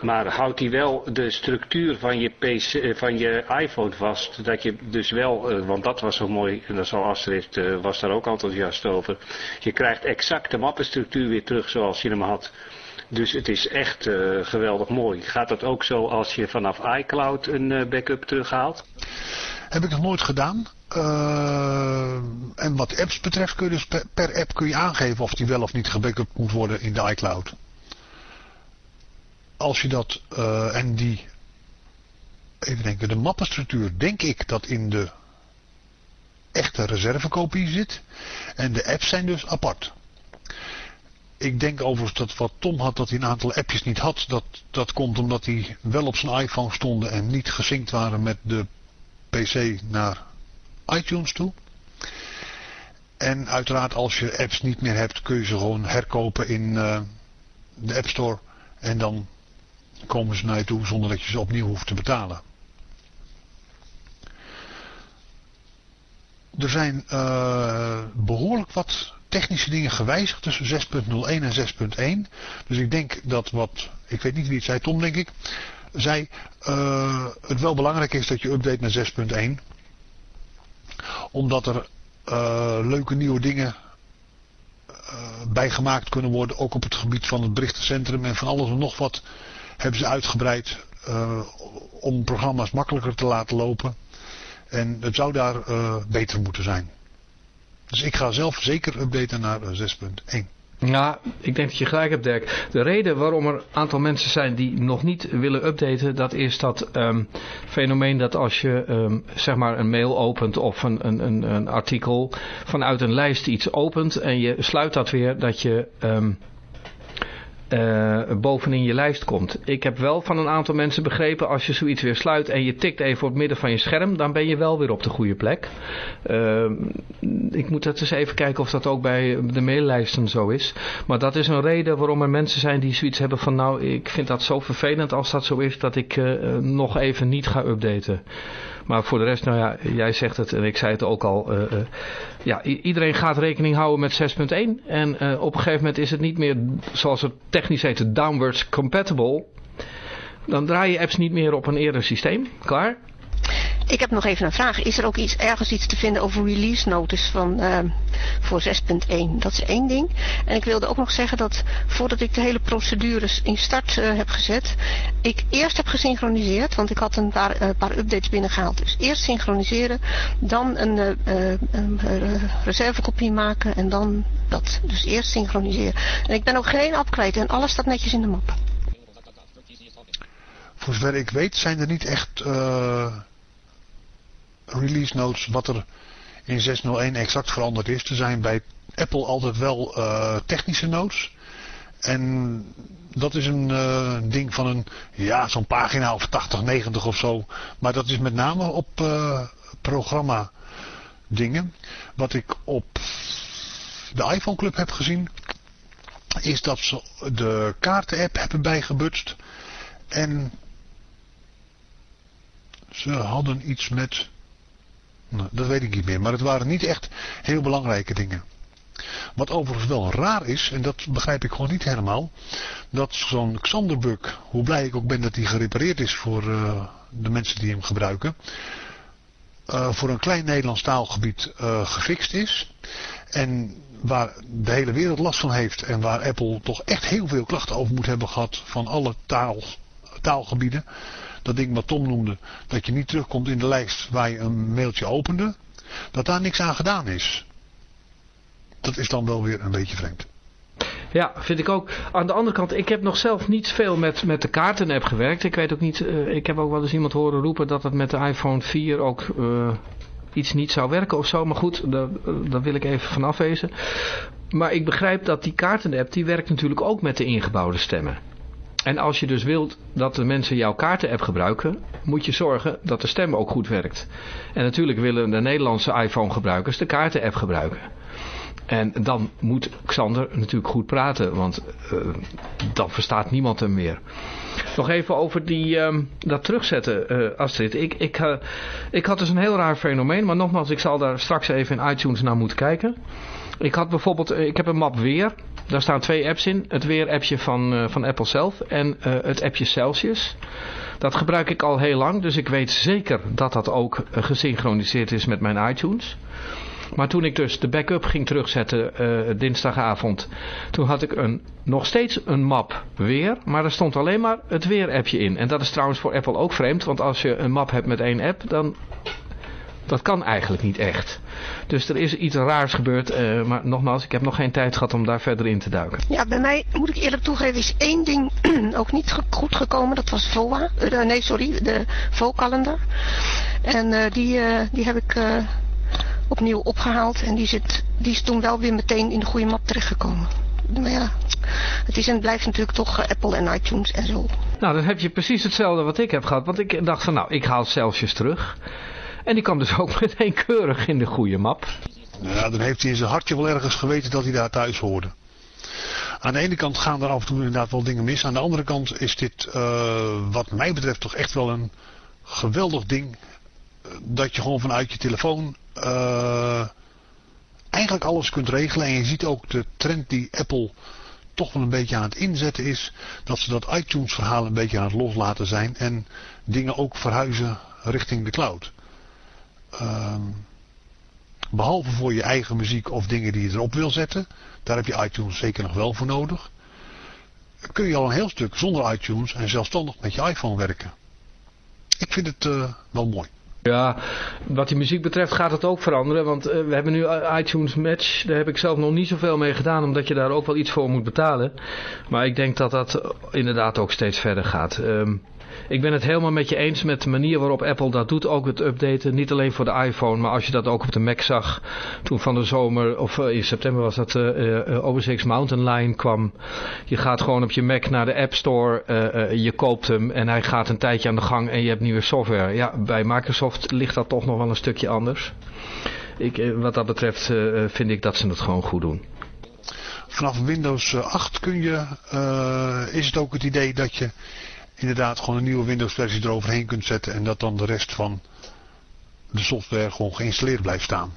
Maar houdt hij wel de structuur van je, PC, eh, van je iPhone vast? Dat je dus wel, eh, want dat was zo mooi, en dat zal Astrid, was daar ook enthousiast over. Je krijgt exact de mappenstructuur weer terug zoals je hem had. Dus het is echt uh, geweldig mooi. Gaat dat ook zo als je vanaf iCloud een uh, backup terughaalt? Heb ik nog nooit gedaan. Uh, en wat apps betreft kun je dus per, app kun je aangeven of die wel of niet gebackupt moet worden in de iCloud. Als je dat, en die, even denken, de mappenstructuur denk ik dat in de echte reservekopie zit. En de apps zijn dus apart. Ik denk overigens dat wat Tom had, dat hij een aantal appjes niet had. Dat, dat komt omdat die wel op zijn iPhone stonden en niet gesynct waren met de PC naar iTunes toe. En uiteraard als je apps niet meer hebt kun je ze gewoon herkopen in uh, de App Store. En dan komen ze naar je toe zonder dat je ze opnieuw hoeft te betalen. Er zijn uh, behoorlijk wat technische dingen gewijzigd tussen 6.01 en 6.1. Dus ik denk dat wat, ik weet niet wie het zei, Tom denk ik, zei uh, het wel belangrijk is dat je update naar 6.1 omdat er uh, leuke nieuwe dingen uh, bijgemaakt kunnen worden. Ook op het gebied van het berichtencentrum en van alles en nog wat hebben ze uitgebreid om programma's makkelijker te laten lopen. En het zou daar beter moeten zijn. Dus ik ga zelf zeker updaten naar 6.1. Ja, ik denk dat je gelijk hebt Dirk. De reden waarom er een aantal mensen zijn die nog niet willen updaten, dat is dat um, fenomeen dat als je um, zeg maar een mail opent of een, een, een, artikel vanuit een lijst iets opent en je sluit dat weer, dat je... Um, uh, bovenin je lijst komt. Ik heb wel van een aantal mensen begrepen, als je zoiets weer sluit en je tikt even op het midden van je scherm, dan ben je wel weer op de goede plek. Uh, ik moet dat eens even kijken of dat ook bij de maillijsten zo is. Maar dat is een reden waarom er mensen zijn die zoiets hebben van, nou, ik vind dat zo vervelend als dat zo is, dat ik uh, nog even niet ga updaten. Maar voor de rest, nou ja, jij zegt het en ik zei het ook al. Uh, uh, ja, iedereen gaat rekening houden met 6.1. En uh, op een gegeven moment is het niet meer, zoals het technisch heet, downwards compatible. Dan draai je apps niet meer op een eerder systeem. Klaar? Ik heb nog even een vraag. Is er ook iets, ergens iets te vinden over release notice van, uh, voor 6.1? Dat is één ding. En ik wilde ook nog zeggen dat voordat ik de hele procedures in start uh, heb gezet, ik eerst heb gesynchroniseerd, want ik had een paar, uh, paar updates binnengehaald. Dus eerst synchroniseren, dan een, een reservekopie maken en dan dat. Dus eerst synchroniseren. En ik ben ook geen app en alles staat netjes in de map. Voor zover ik weet zijn er niet echt release notes wat er in 6.01 exact veranderd is. Er zijn bij Apple altijd wel uh, technische notes. En dat is een uh, ding van een, ja, zo'n pagina of 80, 90 of zo. Maar dat is met name op uh, programma dingen. Wat ik op de iPhone Club heb gezien, is dat ze de kaarten-app hebben bijgebutst. En ze hadden iets met dat weet ik niet meer. Maar het waren niet echt heel belangrijke dingen. Wat overigens wel raar is, en dat begrijp ik gewoon niet helemaal, dat zo'n Xanderbug, hoe blij ik ook ben dat die gerepareerd is voor uh, de mensen die hem gebruiken, uh, voor een klein Nederlands taalgebied uh, gefixt is. En waar de hele wereld last van heeft en waar Apple toch echt heel veel klachten over moet hebben gehad van alle taal, taalgebieden. Dat ding wat Tom noemde, dat je niet terugkomt in de lijst waar je een mailtje opende, dat daar niks aan gedaan is. Dat is dan wel weer een beetje vreemd. Ja, vind ik ook. Aan de andere kant, ik heb nog zelf niet veel met, met de kaarten-app gewerkt. Ik weet ook niet, uh, ik heb ook wel eens iemand horen roepen dat het met de iPhone 4 ook uh, iets niet zou werken of zo. Maar goed, daar, daar wil ik even van afwezen. Maar ik begrijp dat die kaarten-app, die werkt natuurlijk ook met de ingebouwde stemmen. En als je dus wilt dat de mensen jouw kaarten-app gebruiken, moet je zorgen dat de stem ook goed werkt. En natuurlijk willen de Nederlandse iPhone-gebruikers de kaarten-app gebruiken. En dan moet Xander natuurlijk goed praten, want uh, dan verstaat niemand hem meer. Nog even over die, uh, dat terugzetten, uh, Astrid. Ik, ik, uh, ik had dus een heel raar fenomeen, maar nogmaals, ik zal daar straks even in iTunes naar moeten kijken. Ik had bijvoorbeeld, ik heb een map weer. Daar staan twee apps in. Het weer-appje van, van Apple zelf en het appje Celsius. Dat gebruik ik al heel lang, dus ik weet zeker dat dat ook gesynchroniseerd is met mijn iTunes. Maar toen ik dus de backup ging terugzetten dinsdagavond, toen had ik een, nog steeds een map weer, maar er stond alleen maar het weer-appje in. En dat is trouwens voor Apple ook vreemd, want als je een map hebt met één app, dan... Dat kan eigenlijk niet echt. Dus er is iets raars gebeurd. Uh, maar nogmaals, ik heb nog geen tijd gehad om daar verder in te duiken. Ja, bij mij moet ik eerlijk toegeven is één ding ook niet ge goed gekomen. Dat was VOA. Uh, nee, sorry, de VO-kalender. En uh, die, die heb ik opnieuw opgehaald. En die, zit, die is toen wel weer meteen in de goede map terechtgekomen. Maar ja, het is en blijft natuurlijk toch eh, Apple en iTunes en zo. Nou, dan heb je precies hetzelfde wat ik heb gehad. Want ik dacht van, nou, ik haal Celsius terug. En die kwam dus ook meteen keurig in de goede map. Ja, dan heeft hij in zijn hartje wel ergens geweten dat hij daar thuis hoorde. Aan de ene kant gaan er af en toe inderdaad wel dingen mis. Aan de andere kant is dit, uh, wat mij betreft, toch echt wel een geweldig ding dat je gewoon vanuit je telefoon uh, eigenlijk alles kunt regelen. En je ziet ook de trend die Apple toch wel een beetje aan het inzetten is. Dat ze dat iTunes verhaal een beetje aan het loslaten zijn. En dingen ook verhuizen richting de cloud. Uh, behalve voor je eigen muziek of dingen die je erop wil zetten. Daar heb je iTunes zeker nog wel voor nodig. Kun je al een heel stuk zonder iTunes en zelfstandig met je iPhone werken. Ik vind het uh, wel mooi. Ja, wat die muziek betreft gaat het ook veranderen. Want uh, we hebben nu iTunes Match. Daar heb ik zelf nog niet zoveel mee gedaan. Omdat je daar ook wel iets voor moet betalen. Maar ik denk dat dat inderdaad ook steeds verder gaat. Um, ik ben het helemaal met je eens met de manier waarop Apple dat doet. Ook het updaten, niet alleen voor de iPhone, maar als je dat ook op de Mac zag. Toen van de zomer, of uh, in september was dat, uh, Mountain Lion kwam. Je gaat gewoon op je Mac naar de App Store, je koopt hem en hij gaat een tijdje aan de gang en je hebt nieuwe software. Ja, bij Microsoft ligt dat toch nog wel een stukje anders. Ik, wat dat betreft vind ik dat ze het gewoon goed doen. Vanaf Windows 8 kun je, is het ook het idee dat je inderdaad gewoon een nieuwe Windows versie eroverheen kunt zetten en dat dan de rest van de software gewoon geïnstalleerd blijft staan.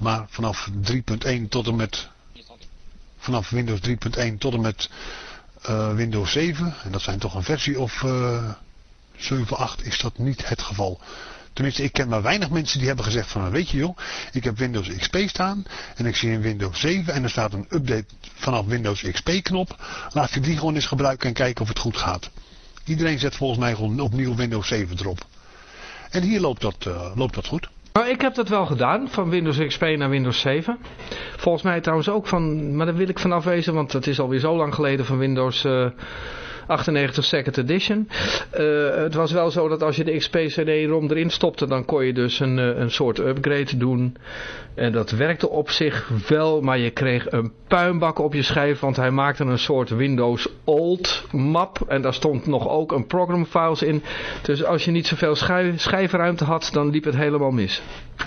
Maar vanaf 3.1 tot en met vanaf Windows 3.1 tot en met uh, Windows 7 en dat zijn toch een versie of uh, 7, 8 is dat niet het geval. Tenminste, ik ken maar weinig mensen die hebben gezegd van, weet je joh, ik heb Windows XP staan en ik zie in Windows 7 en er staat een update vanaf Windows XP knop. Laat je die gewoon eens gebruiken en kijken of het goed gaat. Iedereen zet volgens mij gewoon opnieuw Windows 7 erop. En hier loopt dat, uh, loopt dat goed. Ik heb dat wel gedaan, van Windows XP naar Windows 7. Volgens mij trouwens ook van, maar daar wil ik van afwezen, want het is alweer zo lang geleden van Windows... Uh, 98 Second Edition. Uh, het was wel zo dat als je de XP-CD-ROM erin stopte, dan kon je dus een, uh, een soort upgrade doen. En dat werkte op zich wel, maar je kreeg een puinbak op je schijf, want hij maakte een soort Windows Old map. En daar stond nog ook een program files in. Dus als je niet zoveel schijf, schijfruimte had, dan liep het helemaal mis.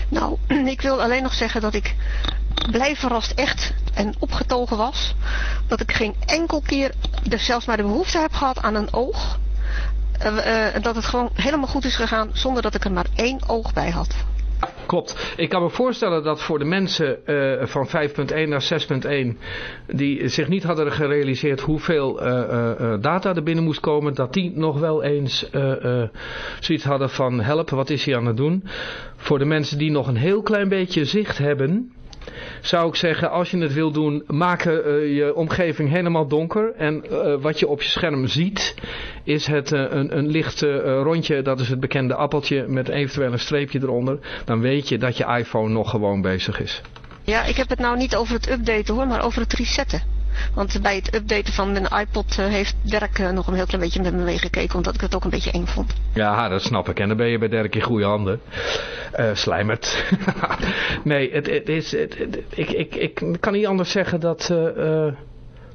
Nou, ik wil alleen nog zeggen dat ik blij verrast echt en opgetogen was. Dat ik geen enkel keer zelfs maar de behoefte heb gehad aan een oog. Uh, dat het gewoon helemaal goed is gegaan zonder dat ik er maar één oog bij had. Klopt. Ik kan me voorstellen dat voor de mensen uh, van 5.1 naar 6.1 die zich niet hadden gerealiseerd hoeveel data er binnen moest komen, dat die nog wel eens zoiets hadden van help, wat is hij aan het doen? Voor de mensen die nog een heel klein beetje zicht hebben, zou ik zeggen, als je het wil doen, maak uh, je omgeving helemaal donker. En uh, wat je op je scherm ziet, is het uh, een, een licht rondje, dat is het bekende appeltje met eventueel een streepje eronder. Dan weet je dat je iPhone nog gewoon bezig is. Ja, ik heb het nou niet over het updaten hoor, maar over het resetten. Want bij het updaten van mijn iPod uh, heeft Dirk uh, nog een heel klein beetje met me meegekeken, omdat ik het ook een beetje eng vond. Ja, dat snap ik. En dan ben je bij Dirk in goede handen. Uh, slijmert. nee, het, het is, ik, ik, ik kan niet anders zeggen dat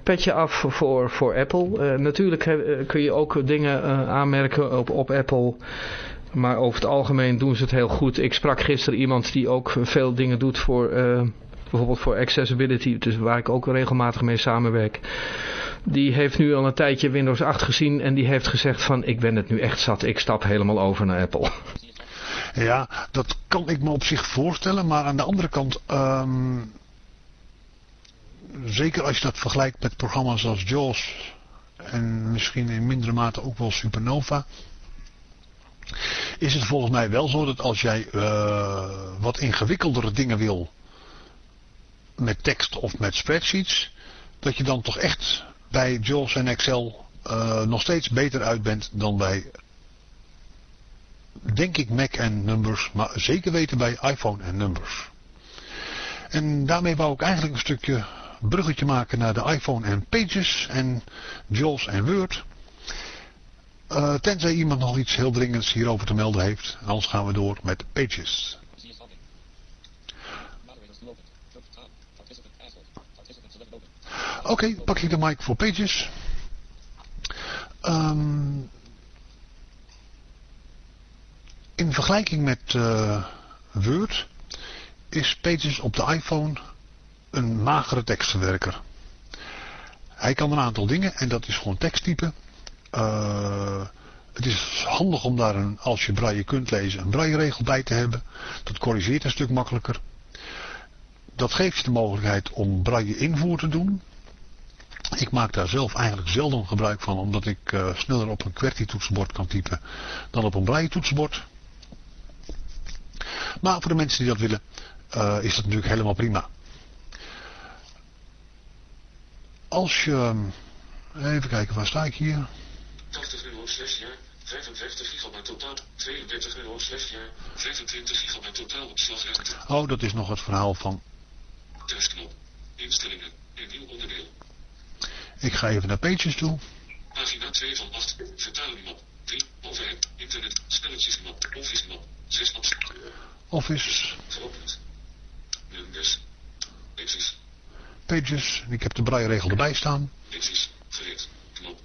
petje af voor, voor Apple. natuurlijk kun je ook dingen aanmerken op, op Apple... Maar over het algemeen doen ze het heel goed. Ik sprak gisteren iemand die ook veel dingen doet voor bijvoorbeeld voor accessibility, dus waar ik ook regelmatig mee samenwerk. Die heeft nu al een tijdje Windows 8 gezien en die heeft gezegd van ik ben het nu echt zat, ik stap helemaal over naar Apple. Ja, dat kan ik me op zich voorstellen, maar aan de andere kant, um, zeker als je dat vergelijkt met programma's als JAWS en misschien in mindere mate ook wel Supernova, is het volgens mij wel zo dat als jij uh, wat ingewikkeldere dingen wil met tekst of met spreadsheets, dat je dan toch echt bij JAWS en Excel uh, nog steeds beter uit bent dan bij, denk ik, Mac en Numbers, maar zeker weten bij iPhone en Numbers. En daarmee wou ik eigenlijk een stukje bruggetje maken naar de iPhone en Pages en JAWS en Word. Uh, tenzij iemand nog iets heel dringends hierover te melden heeft. Anders gaan we door met Pages. Oké, pak ik de mic voor Pages. Um, in vergelijking met uh, Word is Pages op de iPhone een magere tekstverwerker. Hij kan een aantal dingen en dat is gewoon teksttypen. Uh, het is handig om daar een, als je braille kunt lezen, een braille regel bij te hebben. Dat corrigeert een stuk makkelijker. Dat geeft je de mogelijkheid om braille invoer te doen. Ik maak daar zelf eigenlijk zelden gebruik van, omdat ik uh, sneller op een QWERTY toetsenbord kan typen dan op een braille toetsenbord. Maar voor de mensen die dat willen, uh, is dat natuurlijk helemaal prima. Als je, even kijken, waar sta ik hier? 80 euro slash jaar, 55 gigabyte totaal, 32 euro slash jaar, 25 gigabyte totaal opslagruimte. Oh, dat is nog het verhaal van... Testknop, instellingen, een nieuw onderdeel. Ik ga even naar Pages toe. Pagina 2 van 8. Vertalen map. 3. Overheid. Internet. Spelletjes map. Office map. 6 apps. Office. Geopend. Numbers. Pages. Pages. Ik heb de braairegel erbij staan. Pages. Gereed. Knop.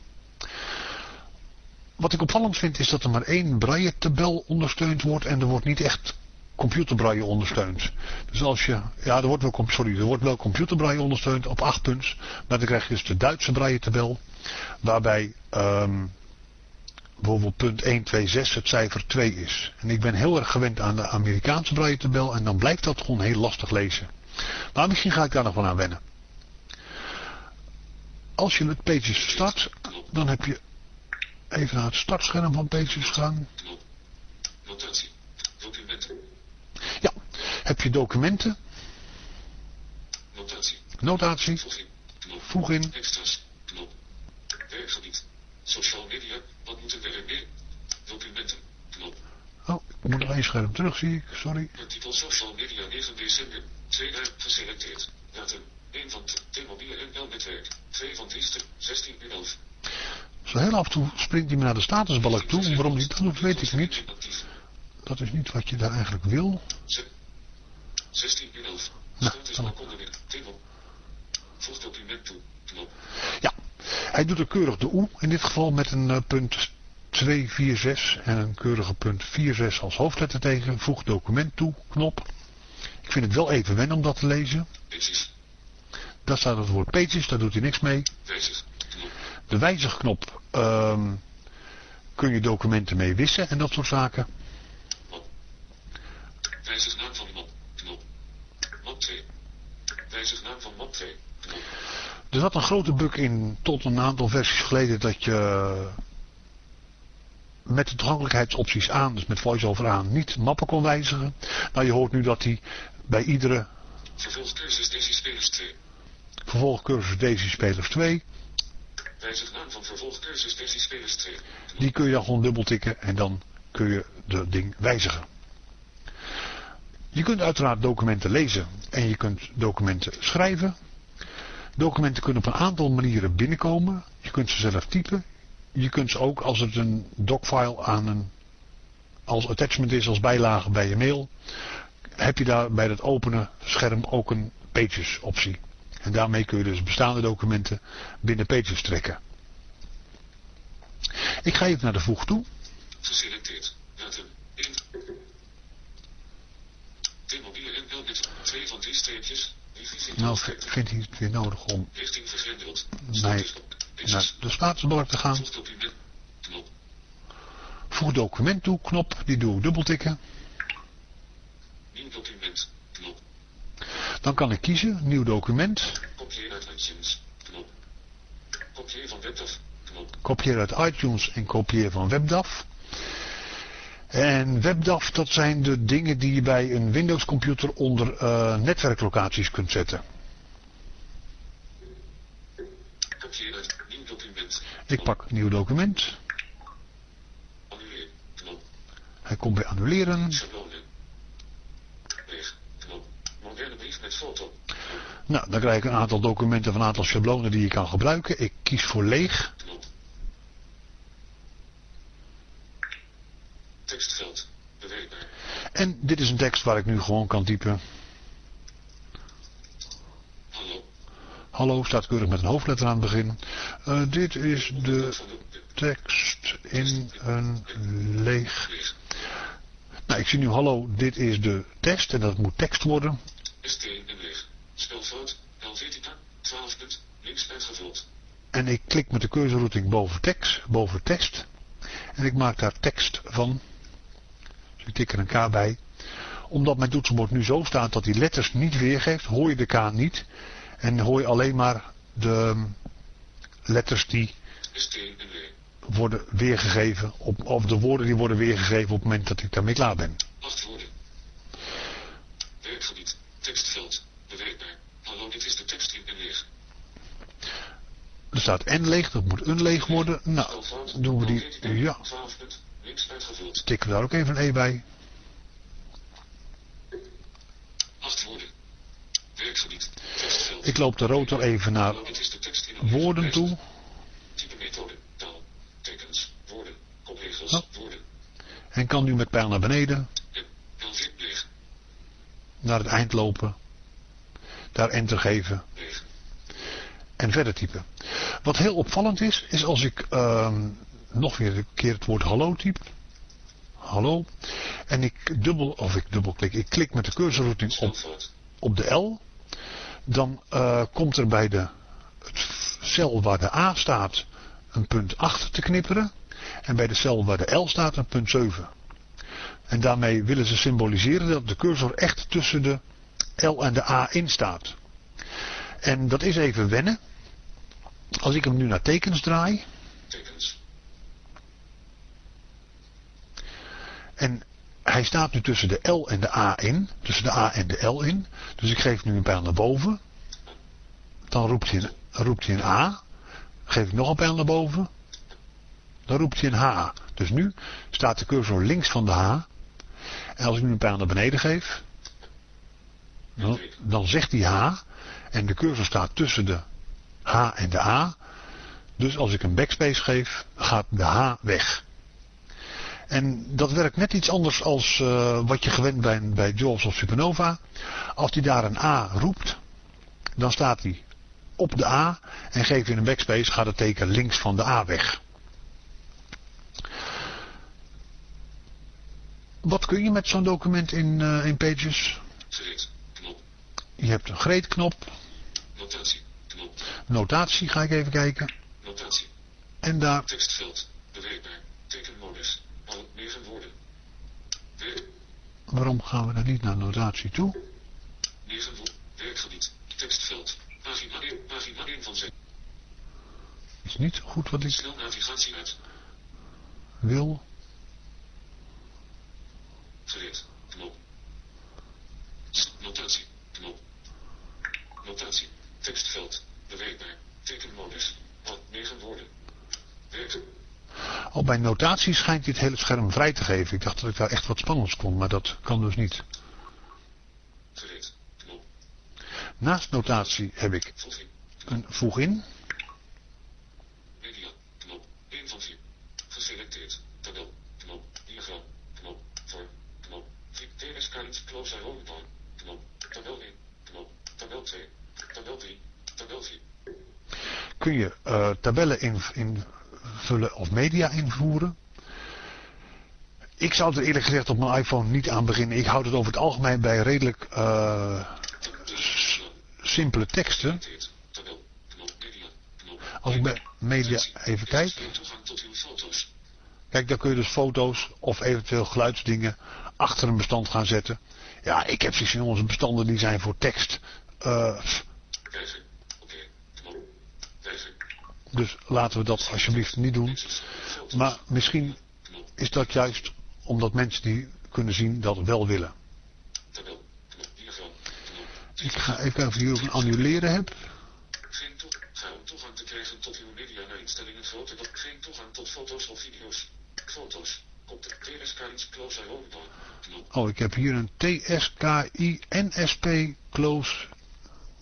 Wat ik opvallend vind is dat er maar één braille tabel ondersteund wordt en er wordt niet echt computerbraille ondersteund. Dus als je, ja, er wordt wel, sorry, er wordt wel computerbraille ondersteund op 8 punts, maar dan krijg je dus de Duitse braille tabel, waarbij um, bijvoorbeeld punt 126 het cijfer 2 is. En ik ben heel erg gewend aan de Amerikaanse braille tabel en dan blijft dat gewoon heel lastig lezen. Maar misschien ga ik daar nog wel aan wennen. Als je met Pages start, dan heb je even naar het startscherm van Pages gaan. Notatie. Documenten. Ja, heb je documenten. Notatie. Notatie. Voeg in. Voeg in. Extra's. Knop. Werkgebied. Social media. Wat moeten we ermee? Documenten. Knop. Oh, ik moet nog één scherm terug, zie ik. Sorry. Het titel Social Media 9 december. 2 uit geselecteerd. Datum. 1 van T-mobiele en L-netwerk. 2 van Driester. 16 uur 11. Zo heel af en toe springt hij me naar de statusbalk toe. Waarom hij dat doet, weet ik niet. Dat is niet wat je daar eigenlijk wil. 16 uur 11. Nou, dan-. Table. Voeg document toe. Knop. Ja, hij doet er keurig de oe. In dit geval met een eh, punt 246 en een keurige punt 46 als hoofdletter tegen. Voeg document toe, knop. Ik vind het wel even wennen om dat te lezen. Pages. Daar staat het woord pages, daar doet hij niks mee. Wijzig. De wijzigknop ehm, kun je documenten mee wissen en dat soort zaken. Wijzig naam van mop. Knop. Mop 2. Wijzig naam van map 2. Knop. Er zat een grote bug in tot een aantal versies geleden dat je met de toegankelijkheidsopties aan, dus met voiceover aan, niet mappen kon wijzigen. Nou, je hoort nu dat hij bij iedere... Vervolgcursus Daisy Spelers 2. Vervolgcursus Daisy Spelers 2. Wijzig naam van vervolgcursus Daisy Spelers 2. Die kun je dan gewoon dubbeltikken en dan kun je de ding wijzigen. Je kunt uiteraard documenten lezen en je kunt documenten schrijven. Documenten kunnen op een aantal manieren binnenkomen. Je kunt ze zelf typen. Je kunt ze ook als het een docfile aan een als attachment is, als bijlage bij je mail, heb je daar bij het openen scherm ook een pages optie. En daarmee kun je dus bestaande documenten binnen pages trekken. Ik ga even naar de voeg toe. Geselecteerd. Datum 1. T-mobiele NL met 2 van 3 streepjes. Wifi vindt Nou vindt hij het weer nodig om op. naar de statusbalk te gaan. Voeg document. Toe, knop, die doe ik dubbeltikken. Nieuw document. Knop. Dan kan ik kiezen, nieuw document. Kopieer uit iTunes. Knop. Kopieer van WebDAV. Knop. Kopieer uit iTunes en kopieer van WebDAV. En WebDAV, dat zijn de dingen die je bij een Windows computer onder eh, netwerklocaties kunt zetten. Ik pak nieuw document. Hij komt bij annuleren. Nou, dan krijg ik een aantal documenten van een aantal schablonen die je kan gebruiken. Ik kies voor leeg. Bewerkbaar. En dit is een tekst waar ik nu gewoon kan typen. Hallo. Hallo, staat keurig met een hoofdletter aan het begin. Eh, dit is de tekst in een leeg. Nou, ik zie nu hallo, dit is de test en dat moet tekst worden. ST en leeg. Spelfout. Helvetica. 12 punt. Links uitgevuld. En ik klik met de cursorrouting boven tekst, boven test. En ik maak daar tekst van. Dus ik tik er een K bij. Omdat mijn toetsenbord nu zo staat dat die letters niet weergeeft, hoor je de K niet. En hoor je alleen maar de mm, letters die worden weergegeven, op, of de woorden die worden weergegeven op het moment dat ik daarmee klaar ben. 8 woorden. Werkgebied. Tekstveld. Bewerkbaar. Hallo, dit is de tekst in en leeg. Er staat en leeg, dat moet een leeg worden. Nou, doen we die, ja, 12 punt. Links tikken we daar ook even een E bij. 8 woorden. Werkgebied. Tekstveld. Ik loop de rotor even naar woorden toe. Type methode. Taal. Tekens. Woorden. Kopregels. Oh. Woorden. En kan nu met pijl naar beneden, naar het eind lopen. Daar enter geven en verder typen. Wat heel opvallend is, is als ik ehm, nog weer een keer het woord hallo typ. Hallo. En ik dubbel, of ik dubbelklik, ik klik met de cursorrouting op, op de L. Dan eh, komt er bij de cel waar de A staat een punt 8 te knipperen. En bij de cel waar de L staat een punt 7. En daarmee willen ze symboliseren dat de cursor echt tussen de L en de A in staat. En dat is even wennen. Als ik hem nu naar tekens draai. Tekens. En hij staat nu tussen de L en de A in. Tussen de A en de L in. Dus ik geef nu een pijl naar boven. Dan roept hij een, roept hij een A. Geef ik nog een pijl naar boven. Dan roept hij een H. Dus nu staat de cursor links van de H. En als ik nu een pijl naar beneden geef. Dan, dan zegt hij H. En de cursor staat tussen de H en de A. Dus als ik een backspace geef, gaat de H weg. En dat werkt net iets anders als eh, wat je gewend bent bij Jaws of Supernova. Als hij daar een A roept, dan staat hij op de A en geef je een backspace, gaat het teken links van de A weg. Wat kun je met zo'n document in, eh, in Pages? Gereed. Knop. Je hebt een greetknop, Notatie. Knop. notatie ga ik even kijken. Notatie. En daar, Tekstveld. Tekenmodus. Al 9 woorden. Werk. waarom gaan we dan niet naar notatie toe? 9 woorden. Werkgebied. Tekstveld. Pagina 1. Pagina 1 van 6. is niet goed wat ik Snel navigatie uit. wil. Gereed. Knop. Notatie. Knop. Notatie. Tekstveld. Beweegbaar. Tekenmodus. Wat 9 woorden. Werken. Al bij notaties schijnt dit hele scherm vrij te geven. Ik dacht dat ik daar echt wat spannends kon, maar dat kan dus niet. Naast notatie heb ik een voeg in. Media. Knop. 1 van 4. Geselecteerd. Tabel. Knop. Diagram. Knop. Vorm. Knop. TS Cards Close Iron Bar. Knop. Tabel 1. Knop. Tabel 2. Tabel 3. Tabel 4. Kun je eh, tabellen in, invullen of media invoeren. Ik zou er eerlijk gezegd op mijn iPhone niet aan beginnen. Ik houd het over het algemeen bij redelijk eh, simpele teksten. Als ik bij media even kijk. Kijk, daar kun je dus foto's of eventueel geluidsdingen achter een bestand gaan zetten. Ja, ik heb zoiets in onze bestanden die zijn voor tekst. Eh, Wijzer. Oké. Knop. Wijzer. Dus laten we dat alsjeblieft niet doen. Maar misschien is dat juist omdat mensen die kunnen zien dat wel willen. Ik ga even kijken hier een annuleren heb. Geen te krijgen tot uw media naar instellingen geen toegang tot foto's of video's. Foto's. Oh, ik heb hier een TSKI NSP close.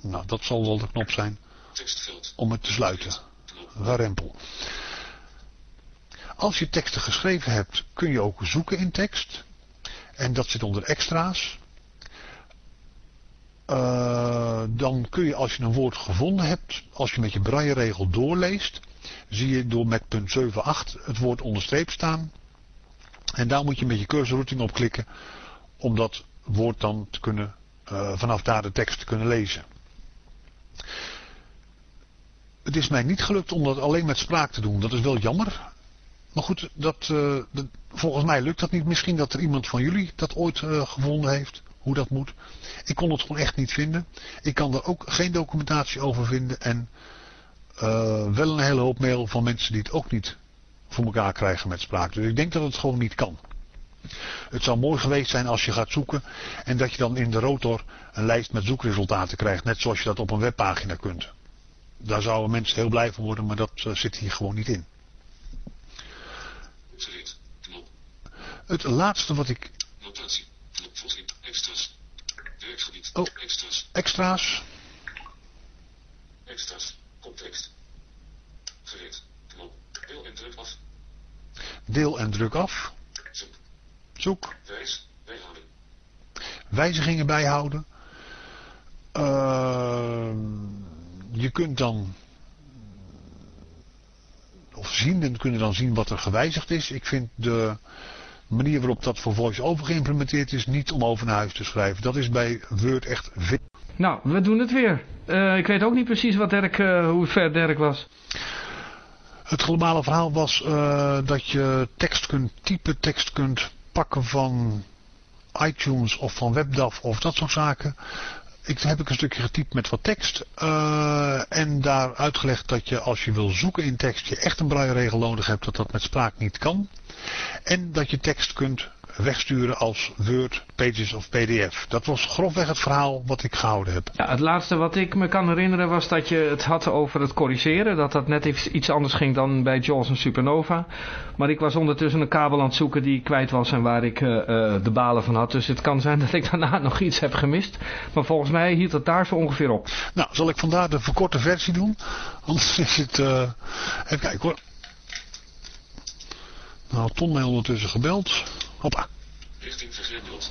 Nou, dat zal wel de knop zijn om het te sluiten. Als je teksten geschreven hebt, kun je ook zoeken in tekst. En dat zit onder extra's. Eh, dan kun je als je een woord gevonden hebt, als je met je braille-regel doorleest, zie je door met punt 7.8 het woord onderstreept staan. En daar moet je met je cursorrouting op klikken om dat woord dan te kunnen, eh, vanaf daar de tekst te kunnen lezen. Het is mij niet gelukt om dat alleen met spraak te doen. Dat is wel jammer. Maar goed, dat, eh, volgens mij lukt dat niet. Misschien dat er iemand van jullie dat ooit eh, gevonden heeft. Hoe dat moet. Ik kon het gewoon echt niet vinden. Ik kan er ook geen documentatie over vinden. En eh, wel een hele hoop mail van mensen die het ook niet voor elkaar krijgen met spraak. Dus ik denk dat het gewoon niet kan. Het zou mooi geweest zijn als je gaat zoeken en dat je dan in de rotor een lijst met zoekresultaten krijgt. Net zoals je dat op een webpagina kunt. Daar zouden mensen heel blij van worden, maar dat eh, zit hier gewoon niet in. Gereed. Knop. Het laatste wat ik Notatie. Knop. Voeging. Extras. Werkgebied. Oh. Extras. extra's, Extras. Context. Gereed. Knop. Deel en druk af. deel en druk af, Zoek. zoek, Wijs. Bijhouden. wijzigingen bijhouden. Ehm, je kunt dan of zienden kunnen dan zien wat er gewijzigd is. Ik vind de manier waarop dat voor VoiceOver geïmplementeerd is niet om over naar huis te schrijven. Dat is bij Word echt veel. Nou, we doen het weer. Eh, ik weet ook niet precies wat Dirk, eh, hoe ver Dirk was. Het globale verhaal was eh, dat je tekst kunt typen, tekst kunt pakken van iTunes of van WebDAV of dat soort zaken. Ik heb ik een stukje getypt met wat tekst eh, en daar uitgelegd dat je als je wil zoeken in tekst je echt een braille regel nodig hebt dat dat met spraak niet kan. En dat je tekst kunt wegsturen als Word, Pages of PDF. Dat was grofweg het verhaal wat ik gehouden heb. Ja, het laatste wat ik me kan herinneren was dat je het had over het corrigeren. Dat dat net iets, anders ging dan bij Jaws en Supernova. Maar ik was ondertussen een kabel aan het zoeken die kwijt was en waar ik eh, eh, de balen van had. Dus het kan zijn dat ik daarna nog iets heb gemist. Maar volgens mij hield het daar zo ongeveer op. Nou, zal ik vandaar de verkorte versie doen? Anders is het... eh, even kijken hoor. Nou, Ton mij ondertussen gebeld. Hoppa. Richting vergrendeld.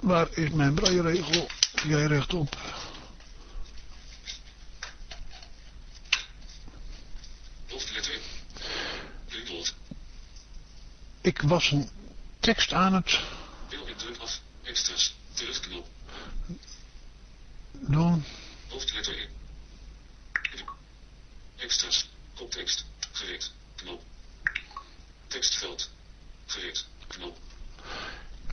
Waar is mijn brailleregel? Jij rechtop. Hoofdletter. Ik was een tekst aan het Deel en druk af. Extras. Terugknop. doen. Hoofdletter in. Extras. Context. Gereed. Knop. Tekstveld. Gereed. Knop.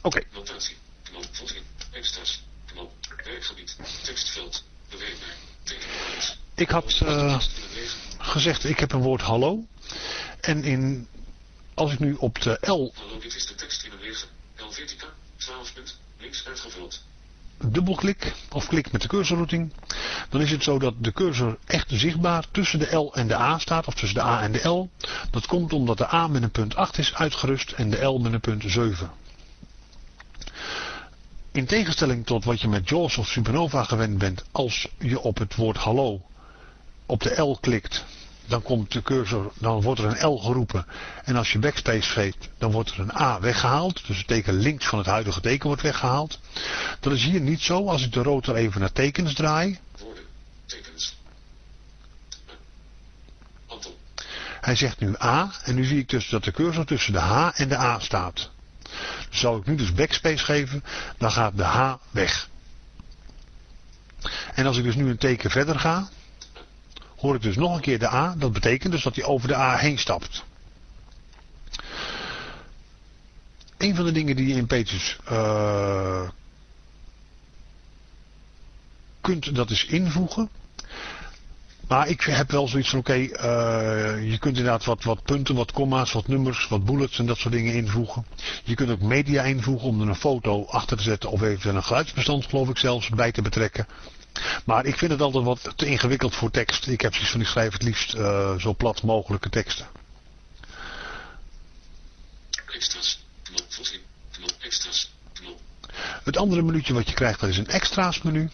Oké, Notatie. Knop. Voeging. Extras. Knop. Werkgebied. Tekstveld. Beweegbaar. Tekenbalans. Ik had uh, gezegd, ik heb een woord hallo. En in, als ik nu op de L... Hallo, dit is de tekst in een lege. Helvetica, 12 punt, links uitgevuld. Dubbelklik of klik met de cursorrouting. Dan is het zo dat de cursor echt zichtbaar tussen de L en de A staat. Of tussen de A en de L. Dat komt omdat de A met een punt 8 is uitgerust en de L met een punt 7. In tegenstelling tot wat je met JAWS of Supernova gewend bent, als je op het woord hallo op de L klikt, dan komt de cursor, dan wordt er een L geroepen. En als je backspace geeft, dan wordt er een A weggehaald. Dus het teken links van het huidige teken wordt weggehaald. Dat is hier niet zo. Als ik de rotor even naar tekens draai. Hij zegt nu A. En nu zie ik dus dat de cursor tussen de H en de A staat. Dus zal ik nu dus backspace geven, dan gaat de H weg. En als ik dus nu een teken verder ga, hoor ik dus nog een keer de A. Dat betekent dus dat hij over de A heen stapt. Een van de dingen die je in Pages uh, kunt, dat is invoegen. Maar ik heb wel zoiets van, oké, uh, je kunt inderdaad wat, wat punten, wat komma's, wat nummers, wat bullets en dat soort dingen invoegen. Je kunt ook media invoegen om er een foto achter te zetten of eventueel een geluidsbestand, geloof ik zelfs, bij te betrekken. Maar ik vind het altijd wat te ingewikkeld voor tekst. Ik heb zoiets van, ik schrijf het liefst uh, zo plat mogelijke teksten. Extra's, knop, voorzien, knop, extra's, knop. Het andere minuutje wat je krijgt, dat is een extra's menu.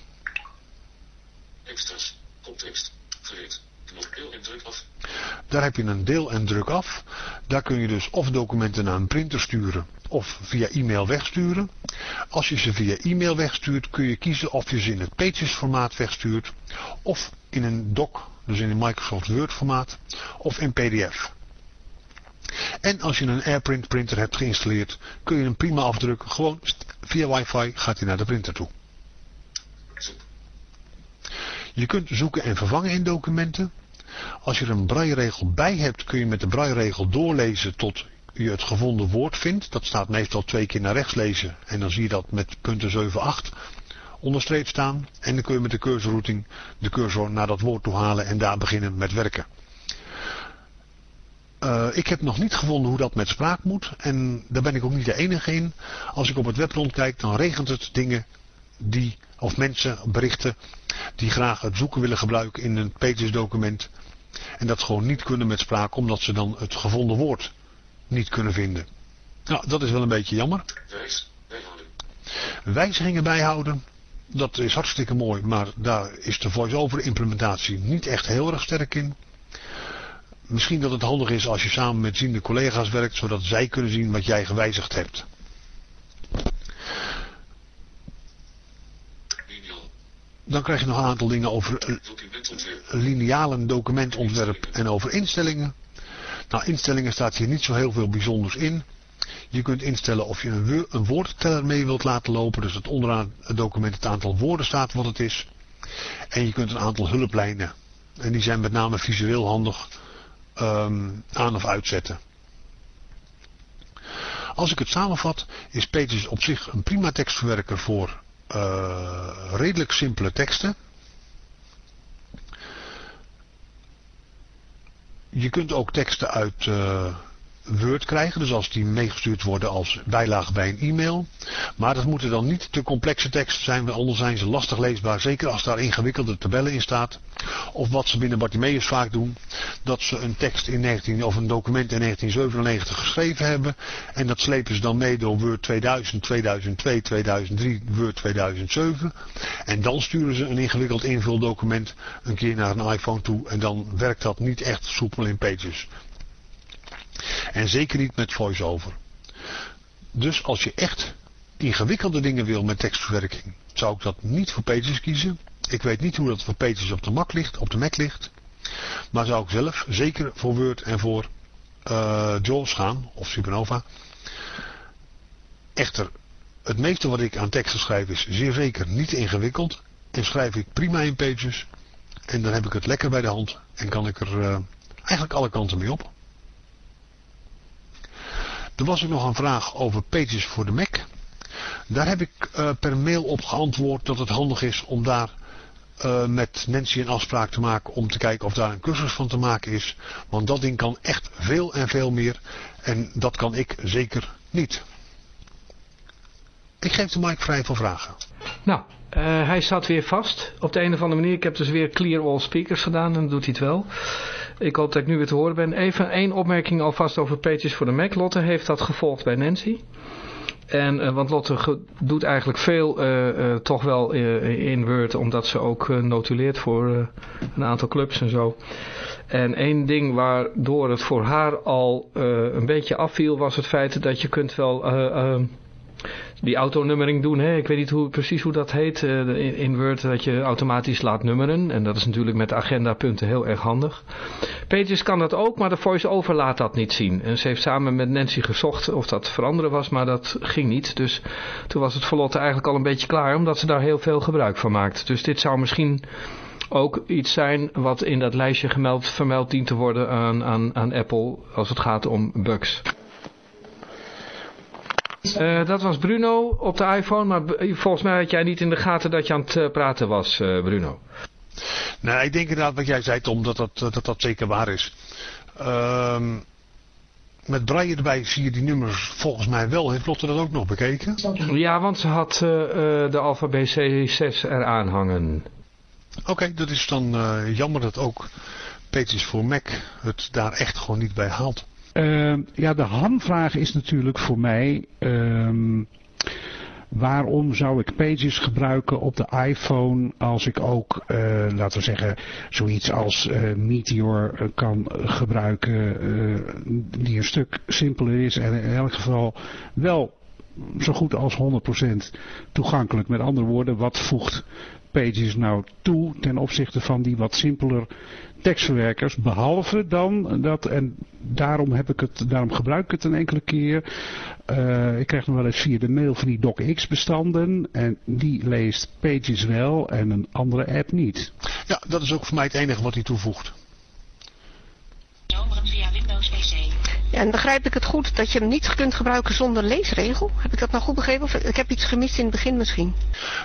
Extra's, context, gereed, deel en druk af. Daar heb je een deel en druk af. Daar kun je dus of documenten naar een printer sturen of via e-mail wegsturen. Als je ze via e-mail wegstuurt kun je kiezen of je ze in het Pages formaat wegstuurt of in een doc, dus in een Microsoft Word formaat of in PDF. En als je een AirPrint printer hebt geïnstalleerd kun je hem prima afdrukken. Gewoon via wifi gaat hij naar de printer toe. Je kunt zoeken en vervangen in documenten. Als je er een brailleregel bij hebt kun je met de brailleregel doorlezen tot je het gevonden woord vindt. Dat staat meestal twee keer naar rechts lezen. En dan zie je dat met punten 7, 8 onderstreept staan. En dan kun je met de cursorrouting de cursor naar dat woord toe halen en daar beginnen met werken. Uh, ik heb nog niet gevonden hoe dat met spraak moet. En daar ben ik ook niet de enige in. Als ik op het web rondkijk, dan regent het dingen die, of mensen, berichten, die graag het zoeken willen gebruiken in een Pages document. En dat gewoon niet kunnen met spraak, omdat ze dan het gevonden woord niet kunnen vinden. Nou, dat is wel een beetje jammer. Wijzigingen bijhouden, dat is hartstikke mooi, maar daar is de voice-over implementatie niet echt heel erg sterk in. Misschien dat het handig is als je samen met ziende collega's werkt, zodat zij kunnen zien wat jij gewijzigd hebt. Dan krijg je nog een aantal dingen over linealen documentontwerp en over instellingen. Nou, instellingen staat hier niet zo heel veel bijzonders in. Je kunt instellen of je een, woordteller mee wilt laten lopen. Dus dat onderaan het document het aantal woorden staat wat het is. En je kunt een aantal hulplijnen. En die zijn met name visueel handig um, aan of uitzetten. Als ik het samenvat, is Pages op zich een prima tekstverwerker voor uh, redelijk simpele teksten. Je kunt ook teksten uit uh, Word krijgen, dus als die meegestuurd worden als bijlage bij een e-mail. Maar dat moeten dan niet te complexe teksten zijn, want anders zijn ze lastig leesbaar. Zeker als daar ingewikkelde tabellen in staat. Of wat ze binnen Bartimeus vaak doen, dat ze een tekst in 19, of een document in 1997 geschreven hebben. En dat slepen ze dan mee door Word 2000, 2002, 2003, Word 2007. En dan sturen ze een ingewikkeld invuldocument een keer naar een iPhone toe. En dan werkt dat niet echt soepel in Pages. En zeker niet met voice-over. Dus als je echt ingewikkelde dingen wil met tekstverwerking, zou ik dat niet voor Pages kiezen. Ik weet niet hoe dat voor Pages op de Mac ligt, op de Mac ligt. Maar zou ik zelf zeker voor Word en voor uh, JAWS gaan, of Supernova. Echter, het meeste wat ik aan teksten schrijf is zeer zeker niet ingewikkeld. En schrijf ik prima in Pages. En dan heb ik het lekker bij de hand. En kan ik er uh, eigenlijk alle kanten mee op. Er was ook nog een vraag over Pages voor de Mac. Daar heb ik uh, per mail op geantwoord dat het handig is om daar uh, met Nancy een afspraak te maken om te kijken of daar een cursus van te maken is. Want dat ding kan echt veel en veel meer en dat kan ik zeker niet. Ik geef de mic vrij voor vragen. Nou, uh, hij zat weer vast op de een of andere manier. Ik heb dus weer clear all speakers gedaan en dan doet hij het wel. Ik hoop dat ik nu weer te horen ben. Even één opmerking alvast over Pages voor de Mac. Lotte heeft dat gevolgd bij Nancy. En, uh, want Lotte doet eigenlijk veel uh, toch wel in Word, omdat ze ook notuleert voor een aantal clubs en zo. En één ding waardoor het voor haar al een beetje afviel, was het feit dat je kunt wel die autonummering doen. Hè? Ik weet niet hoe, precies hoe dat heet uh, in, Word, dat je automatisch laat nummeren. En dat is natuurlijk met agendapunten heel erg handig. Pages kan dat ook, maar de voice-over laat dat niet zien. En ze heeft samen met Nancy gezocht of dat veranderen was, maar dat ging niet. Dus toen was het voor Lotte eigenlijk al een beetje klaar, omdat ze daar heel veel gebruik van maakt. Dus dit zou misschien ook iets zijn wat in dat lijstje gemeld, vermeld dient te worden aan, aan, aan Apple als het gaat om bugs. Uh, dat was Bruno op de iPhone, maar volgens mij had jij niet in de gaten dat je aan het uh, praten was, uh, Bruno. Nee, ik denk inderdaad wat jij zei Tom, dat dat, dat, dat zeker waar is. Uh, met braille erbij zie je die nummers volgens mij wel. Heeft Lotte dat ook nog bekeken? Ja, want ze had de Alpha BC6 eraan hangen. Oké, okay, dat is dan jammer dat ook Pages voor Mac het daar echt gewoon niet bij haalt. Uh, ja, de hamvraag is natuurlijk voor mij... Um, waarom zou ik Pages gebruiken op de iPhone als ik ook, uh, laten we zeggen, zoiets als uh, Meteor kan gebruiken, die een stuk simpeler is en in elk geval wel zo goed als 100% toegankelijk. Met andere woorden, wat voegt Pages nou toe ten opzichte van die wat simpeler tekstverwerkers, behalve dan dat, en daarom, heb ik het, daarom gebruik ik het een enkele keer. Uh, ik krijg nog wel eens via de mail van die docx bestanden en die leest Pages wel en een andere app niet. Ja, dat is ook voor mij het enige wat hij toevoegt. via Windows PC. En begrijp ik het goed dat je hem niet kunt gebruiken zonder leesregel? Heb ik dat nou goed begrepen? Of ik heb iets gemist in het begin misschien?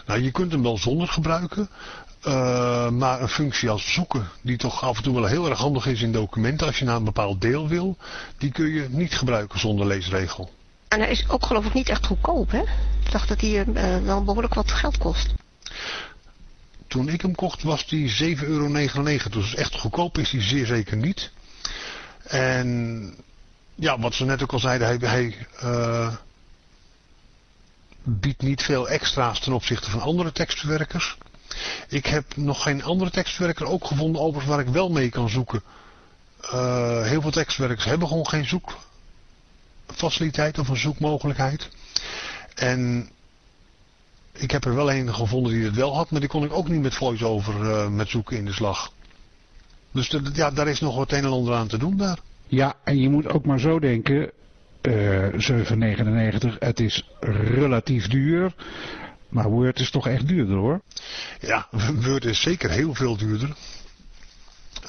Nou, je kunt hem wel zonder gebruiken. Uh, maar een functie als zoeken, die toch af en toe wel heel erg handig is in documenten, als je naar een bepaald deel wil, die kun je niet gebruiken zonder leesregel. En hij is ook geloof ik niet echt goedkoop, hè? Ik dacht dat hij uh, wel behoorlijk wat geld kost. Toen ik hem kocht was die 7,99 euro. Dus echt goedkoop is hij zeer zeker niet. En ja, wat ze net ook al zeiden, hij, uh, biedt niet veel extra's ten opzichte van andere tekstverwerkers. Ik heb nog geen andere tekstverwerker ook gevonden overigens waar ik wel mee kan zoeken. Uh, heel veel tekstwerkers hebben gewoon geen zoekfaciliteit of een zoekmogelijkheid. En ik heb er wel een gevonden die het wel had, maar die kon ik ook niet met voice-over uh, met zoeken in de slag. Dus ja, daar is nog wat een en ander aan te doen daar. Ja, en je moet ook maar zo denken, uh, 7,99, het is relatief duur. Maar Word is toch echt duurder hoor? Ja, Word is zeker heel veel duurder.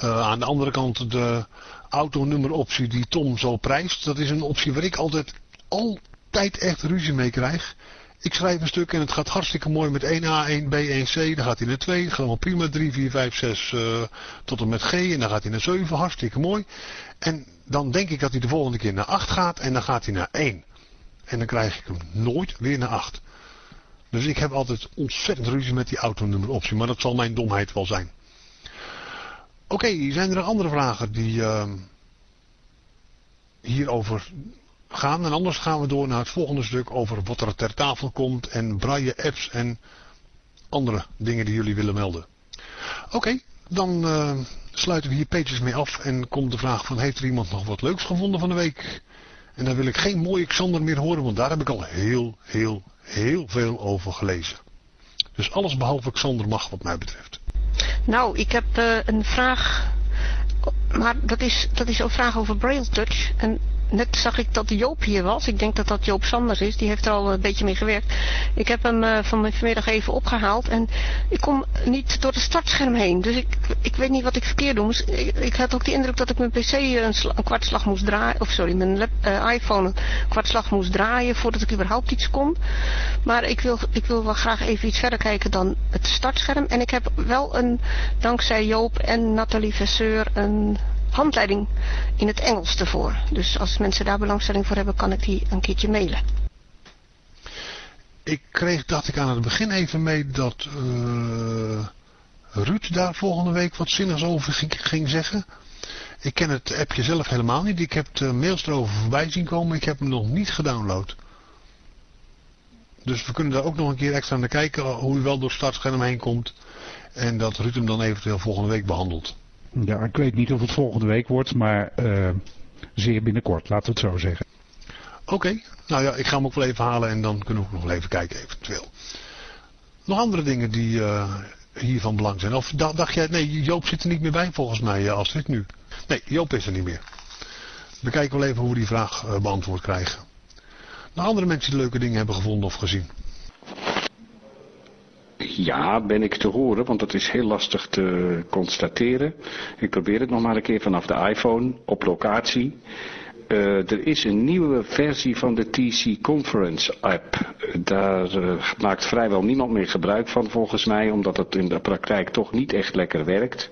Uh, aan de andere kant de autonummeroptie die Tom zo prijst. Dat is een optie waar ik altijd, altijd echt ruzie mee krijg. Ik schrijf een stuk en het gaat hartstikke mooi met 1A, 1B, 1C. Dan gaat hij naar 2. Dan gaat allemaal prima 3, 4, 5, 6 uh, tot en met G. En dan gaat hij naar 7. Hartstikke mooi. En dan denk ik dat hij de volgende keer naar 8 gaat. En dan gaat hij naar 1. En dan krijg ik hem nooit weer naar 8. Dus ik heb altijd ontzettend ruzie met die autonummeroptie. Maar dat zal mijn domheid wel zijn. Oké, zijn er andere vragen die uh, hierover gaan? En anders gaan we door naar het volgende stuk over wat er ter tafel komt. En braille apps en andere dingen die jullie willen melden. Oké, dan uh, sluiten we hier pages mee af. En komt de vraag van heeft er iemand nog wat leuks gevonden van de week? En dan wil ik geen mooie Xander meer horen, want daar heb ik al heel, heel, heel veel over gelezen. Dus alles behalve Xander mag wat mij betreft. Nou, ik heb uh, een vraag, maar dat is, dat is een vraag over Braille Touch. En net zag ik dat Joop hier was. Ik denk dat dat Joop Sanders is. Die heeft er al een beetje mee gewerkt. Ik heb hem van vanmiddag even opgehaald. En ik kom niet door het startscherm heen. Dus ik, ik weet niet wat ik verkeerd doe. Ik, ik had ook de indruk dat ik mijn pc een, een kwartslag moest draaien. Of sorry, mijn uh, iPhone een kwartslag moest draaien voordat ik überhaupt iets kon. Maar ik wil, ik wil wel graag even iets verder kijken dan het startscherm. En ik heb wel een, dankzij Joop en Nathalie Verseur, een handleiding in het Engels ervoor. Dus als mensen daar belangstelling voor hebben, kan ik die een keertje mailen. Ik kreeg, dacht ik aan het begin even mee, dat uh, Ruud daar volgende week wat zinnigs over ging, zeggen. Ik ken het appje zelf helemaal niet. Ik heb de mails erover voorbij zien komen. Ik heb hem nog niet gedownload. Dus we kunnen daar ook nog een keer extra naar kijken hoe u wel door startscherm heen komt. En dat Ruud hem dan eventueel volgende week behandelt. Ja, ik weet niet of het volgende week wordt, maar uh, zeer binnenkort, laten we het zo zeggen. Oké, nou ja, ik ga hem ook wel even halen en dan kunnen we ook nog even kijken eventueel. Nog andere dingen die uh, hier van belang zijn? Of dacht jij, nee, Joop zit er niet meer bij volgens mij, uh, Astrid, nu. Nee, Joop is er niet meer. We kijken wel even hoe we die vraag beantwoord krijgen. Nog andere mensen die leuke dingen hebben gevonden of gezien? Ja, ben ik te horen, want dat is heel lastig te constateren. Ik probeer het nog maar een keer vanaf de iPhone op locatie. Uh, er is een nieuwe versie van de TC Conference app. Daar uh, maakt vrijwel niemand meer gebruik van volgens mij, omdat het in de praktijk toch niet echt lekker werkt.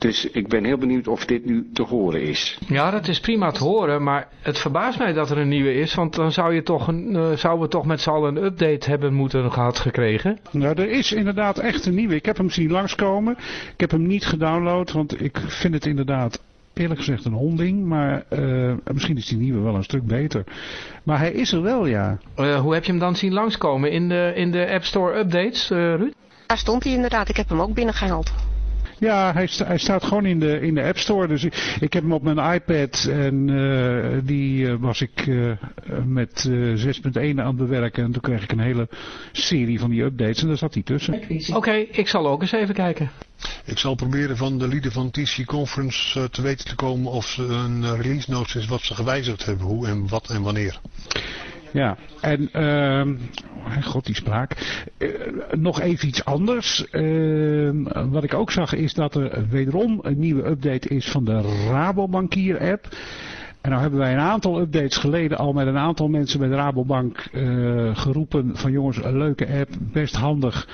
Dus ik ben heel benieuwd of dit nu te horen is. Ja, dat is prima te horen, maar het verbaast mij dat er een nieuwe is. Want dan zou je toch een, uh, zouden we toch met z'n allen een update hebben moeten gehad gekregen. Nou, er is inderdaad echt een nieuwe. Ik heb hem zien langskomen. Ik heb hem niet gedownload, want ik vind het inderdaad eerlijk gezegd een honding, maar uh, misschien is die nieuwe wel een stuk beter. Maar hij is er wel, ja. Uh, hoe heb je hem dan zien langskomen? In de, in de App Store updates, uh, Ruud? Daar stond hij inderdaad, ik heb hem ook binnengehaald. Ja, hij, sta, hij, staat gewoon in de, in de App Store. Dus ik, ik heb hem op mijn iPad en uh, die uh, was ik uh, met 6.1 aan het bewerken. En toen kreeg ik een hele serie van die updates en daar zat hij tussen. Oké, okay, ik zal ook eens even kijken. Ik zal proberen van de lieden van TC Conference te weten te komen of ze een release notes is wat ze gewijzigd hebben. Hoe en wat en wanneer. Ja, en uh, god die spraak. Uh, nog even iets anders. Uh, wat ik ook zag is dat er wederom een nieuwe update is van de Rabobankier app. En nou hebben wij een aantal updates geleden al met een aantal mensen bij de Rabobank uh, geroepen van jongens, een leuke app, best handig.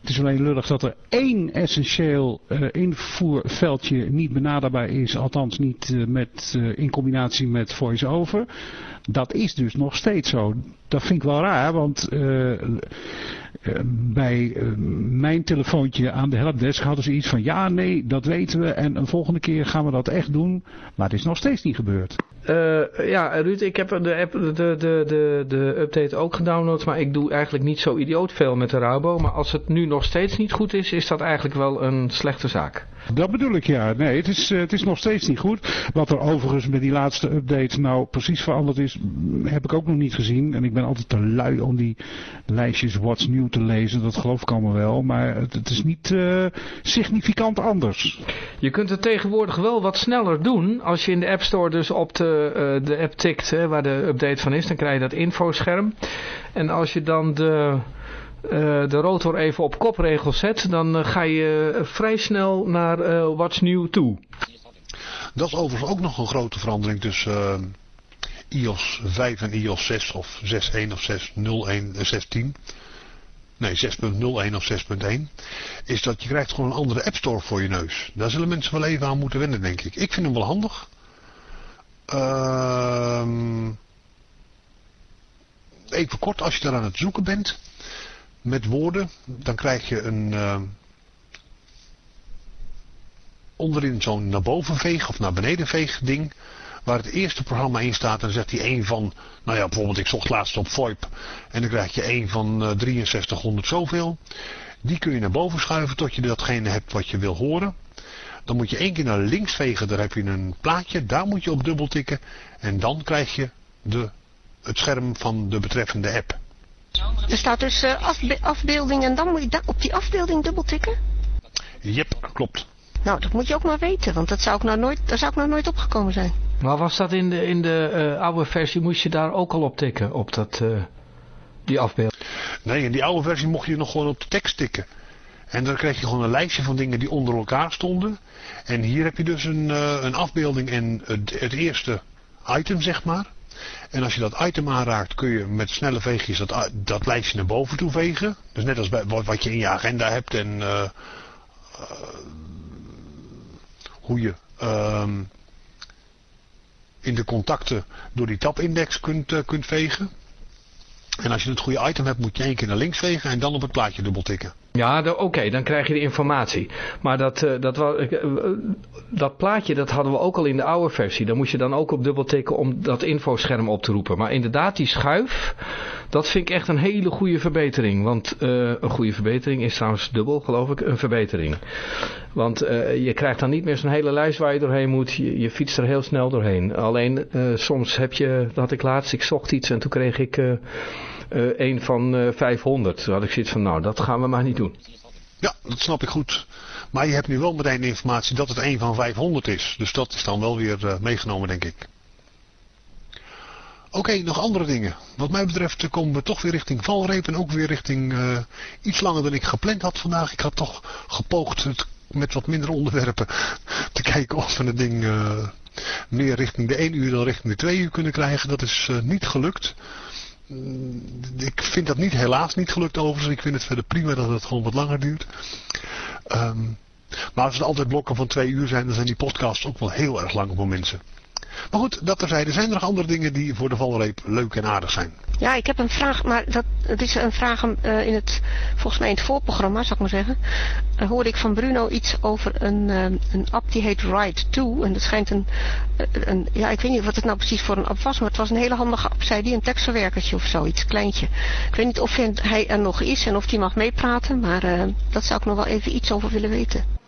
Het is alleen lullig dat er één essentieel uh, invoerveldje niet benaderbaar is, althans niet met, in combinatie met voice-over. Dat is dus nog steeds zo. Dat vind ik wel raar, want bij mijn telefoontje aan de helpdesk hadden ze iets van ja, nee, dat weten we en een volgende keer gaan we dat echt doen. Maar het is nog steeds niet gebeurd. Uh, ja, Ruud, ik heb de, app, de, de, de, de update ook gedownload, maar ik doe eigenlijk niet zo idioot veel met de Rabo. Maar als het nu nog steeds niet goed is, is dat eigenlijk wel een slechte zaak. Dat bedoel ik, ja. Nee, het is, het is nog steeds niet goed. Wat er overigens met die laatste update nou precies veranderd is, heb ik ook nog niet gezien. En ik ben altijd te lui om die lijstjes what's new te lezen, dat geloof ik allemaal wel. Maar het, het is niet uh, significant anders. Je kunt het tegenwoordig wel wat sneller doen. Als je in de App Store dus op de, uh, de app tikt hè, waar de update van is, dan krijg je dat infoscherm. En als je dan de... Uh, de rotor even op kopregel zet, dan ga je vrij snel naar What's New toe. Dat is overigens ook nog een grote verandering tussen iOS 5 en iOS 6 of 6.1 of 6.0.1, 6.10. Nee, 6.01 of 6.1. Is dat je krijgt gewoon een andere App Store voor je neus. Daar zullen mensen wel even aan moeten wennen, denk ik. Ik vind hem wel handig. Uh, even kort, als je daar aan het zoeken bent met woorden, dan krijg je een uh, onderin zo'n naar boven veeg of naar beneden veeg ding, waar het eerste programma in staat en dan zegt hij één van, nou ja, bijvoorbeeld ik zocht laatst op VoIP en dan krijg je één van uh, 6300 zoveel. Die kun je naar boven schuiven tot je datgene hebt wat je wil horen. Dan moet je één keer naar links vegen, daar heb je een plaatje, daar moet je op dubbel tikken en dan krijg je de, het scherm van de betreffende app. Er staat dus uh, afbe afbeelding en dan moet je op die afbeelding dubbel tikken? Jep, klopt. Nou, dat moet je ook maar weten, want dat zou ik nou nooit, daar zou ik nou nooit opgekomen zijn. Maar was dat in de, in de uh, oude versie, moest je daar ook al op tikken, op dat, uh, die afbeelding? Nee, in die oude versie mocht je nog gewoon op de tekst tikken. En dan kreeg je gewoon een lijstje van dingen die onder elkaar stonden. En hier heb je dus een, uh, een afbeelding en het, eerste item, zeg maar. En als je dat item aanraakt, kun je met snelle veegjes dat, dat lijstje naar boven toe vegen. Dus net als bij, wat je in je agenda hebt en uh, hoe je um, in de contacten door die tabindex kunt, kunt vegen. En als je het goede item hebt, moet je één keer naar links vegen en dan op het plaatje dubbel tikken. Ja, oké, dan krijg je de informatie. Maar dat, uh, dat, uh, dat plaatje, dat hadden we ook al in de oude versie. Daar moest je dan ook op dubbel tikken om dat infoscherm op te roepen. Maar inderdaad, die schuif, dat vind ik echt een hele goede verbetering. Want uh, een goede verbetering is trouwens dubbel, geloof ik, een verbetering. Want je krijgt dan niet meer zo'n hele lijst waar je doorheen moet. Je, je fietst er heel snel doorheen. Alleen, soms heb je, dat had ik laatst, ik zocht iets en toen kreeg ik... Uh, een van uh, 500. Toen had ik zoiets van, nou, dat gaan we maar niet doen. Ja, dat snap ik goed. Maar je hebt nu wel meteen de informatie dat het een van 500 is. Dus dat is dan wel weer uh, meegenomen, denk ik. Oké, nog andere dingen. Wat mij betreft komen we toch weer richting valreep en ook weer richting iets langer dan ik gepland had vandaag. Ik had toch gepoogd het met wat minder onderwerpen te kijken of we het ding meer richting de 1 uur dan richting de 2 uur kunnen krijgen. Dat is niet gelukt. Ik vind dat niet, helaas niet gelukt overigens. Ik vind het verder prima dat het gewoon wat langer duurt. Um, maar als het altijd blokken van twee uur zijn, dan zijn die podcasts ook wel heel erg lang voor mensen. Maar goed, dat terzijde. Zijn er nog andere dingen die voor de valreep leuk en aardig zijn? Ja, ik heb een vraag, maar dat, het is een vraag uh, in het, volgens mij in het voorprogramma, zou ik maar zeggen. Uh, hoorde ik van Bruno iets over een, uh, een app die heet Ride 2. En dat schijnt een, een, ja, ik weet niet wat het nou precies voor een app was, maar het was een hele handige app, zei die, een tekstverwerkertje of zoiets, kleintje. Ik weet niet of hij er nog is en of die mag meepraten, maar dat zou ik nog wel even iets over willen weten.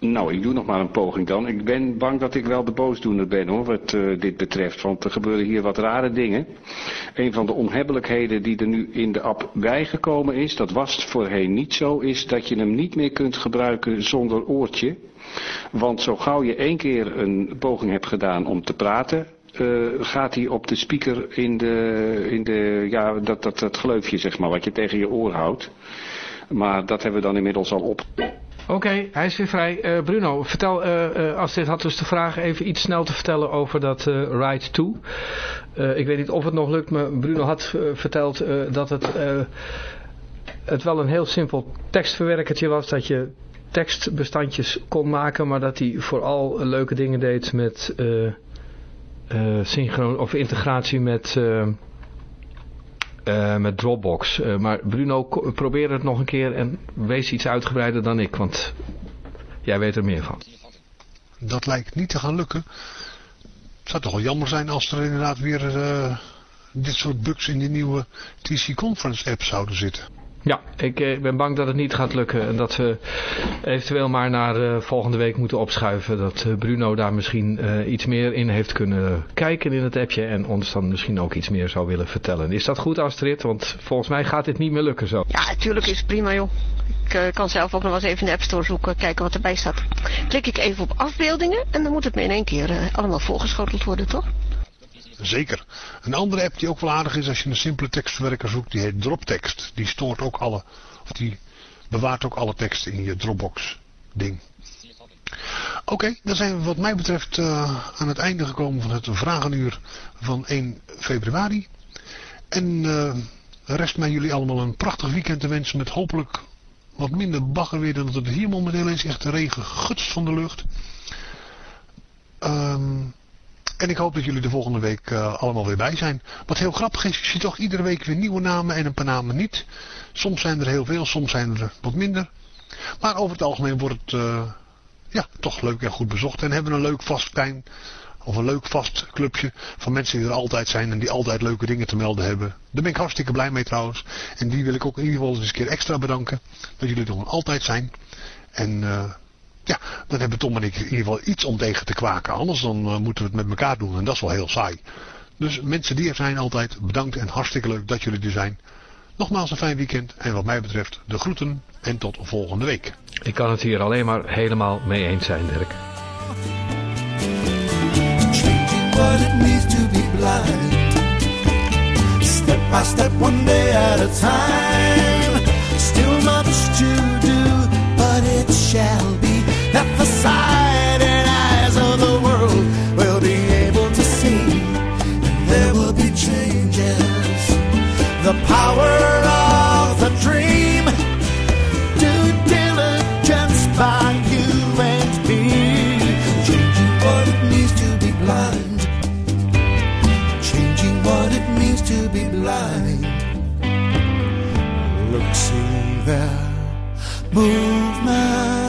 Nou, ik doe nog maar een poging dan. Ik ben bang dat ik wel de boosdoener ben hoor, wat uh, dit betreft. Want er gebeuren hier wat rare dingen. Een van de onhebbelijkheden die er nu in de app bijgekomen is, dat was voorheen niet zo, is dat je hem niet meer kunt gebruiken zonder oortje. Want zo gauw je één keer een poging hebt gedaan om te praten, uh, gaat hij op de speaker in de, in de ja, dat, dat, dat gleufje zeg maar, wat je tegen je oor houdt. Maar dat hebben we dan inmiddels al op. Oké, hij is weer vrij. Uh, Bruno, vertel, uh, uh, Astrid had dus de vraag even iets snel te vertellen over dat Ride 2. ik weet niet of het nog lukt, maar Bruno had verteld dat het, het wel een heel simpel tekstverwerkertje was. Dat je tekstbestandjes kon maken, maar dat hij vooral leuke dingen deed met synchroon of integratie met... Uh, met Dropbox. Uh, maar Bruno, probeer het nog een keer en wees iets uitgebreider dan ik, want jij weet er meer van. Dat lijkt niet te gaan lukken. Het zou toch wel jammer zijn als er inderdaad weer uh, dit soort bugs in die nieuwe TC Conference app zouden zitten. Ja, ik, ik, ben bang dat het niet gaat lukken en dat we eventueel maar naar uh, volgende week moeten opschuiven. Dat uh, Bruno daar misschien iets meer in heeft kunnen kijken in het appje en ons dan misschien ook iets meer zou willen vertellen. Is dat goed Astrid? Want volgens mij gaat dit niet meer lukken zo. Ja, natuurlijk is het prima joh. Ik kan zelf ook nog eens even in de App Store zoeken, kijken wat erbij staat. Klik ik even op afbeeldingen en dan moet het me in één keer allemaal voorgeschoteld worden, toch? Zeker. Een andere app die ook wel aardig is als je een simpele tekstverwerker zoekt, die heet Droptext. Die stoort ook alle, of die bewaart ook alle teksten in je Dropbox ding. Oké, dan zijn we wat mij betreft uh, aan het einde gekomen van het vragenuur van 1 februari. En uh, rest mij jullie allemaal een prachtig weekend te wensen met hopelijk wat minder bagger weer dan dat het hier momenteel is. Echt de regen gutst van de lucht. Um, en ik hoop dat jullie de volgende week uh, allemaal weer bij zijn. Wat heel grappig is, je ziet toch iedere week weer nieuwe namen en een paar namen niet. Soms zijn er heel veel, soms zijn er wat minder. Maar over het algemeen wordt het uh, ja, toch leuk en goed bezocht. En hebben we een leuk vast klein, of een leuk vast clubje van mensen die er altijd zijn en die altijd leuke dingen te melden hebben. Daar ben ik hartstikke blij mee trouwens. En die wil ik ook in ieder geval eens een keer extra bedanken. Dat jullie er altijd zijn. En... Uh, ja, dan hebben Tom en ik in ieder geval iets om tegen te kwaken. Anders dan uh, moeten we het met elkaar doen en dat is wel heel saai. Dus mensen die er zijn altijd, bedankt en hartstikke leuk dat jullie er zijn. Nogmaals een fijn weekend en wat mij betreft de groeten en tot volgende week. Ik kan het hier alleen maar helemaal mee eens zijn, Dirk. means to be blind. Step by step, one day at a time. Still much to do, but it shall be sight and eyes of the world will be able to see. And there will be changes. The power of the dream. Due diligence by you and me. Changing what it means to be blind. Changing what it means to be blind. Look, see there, movement.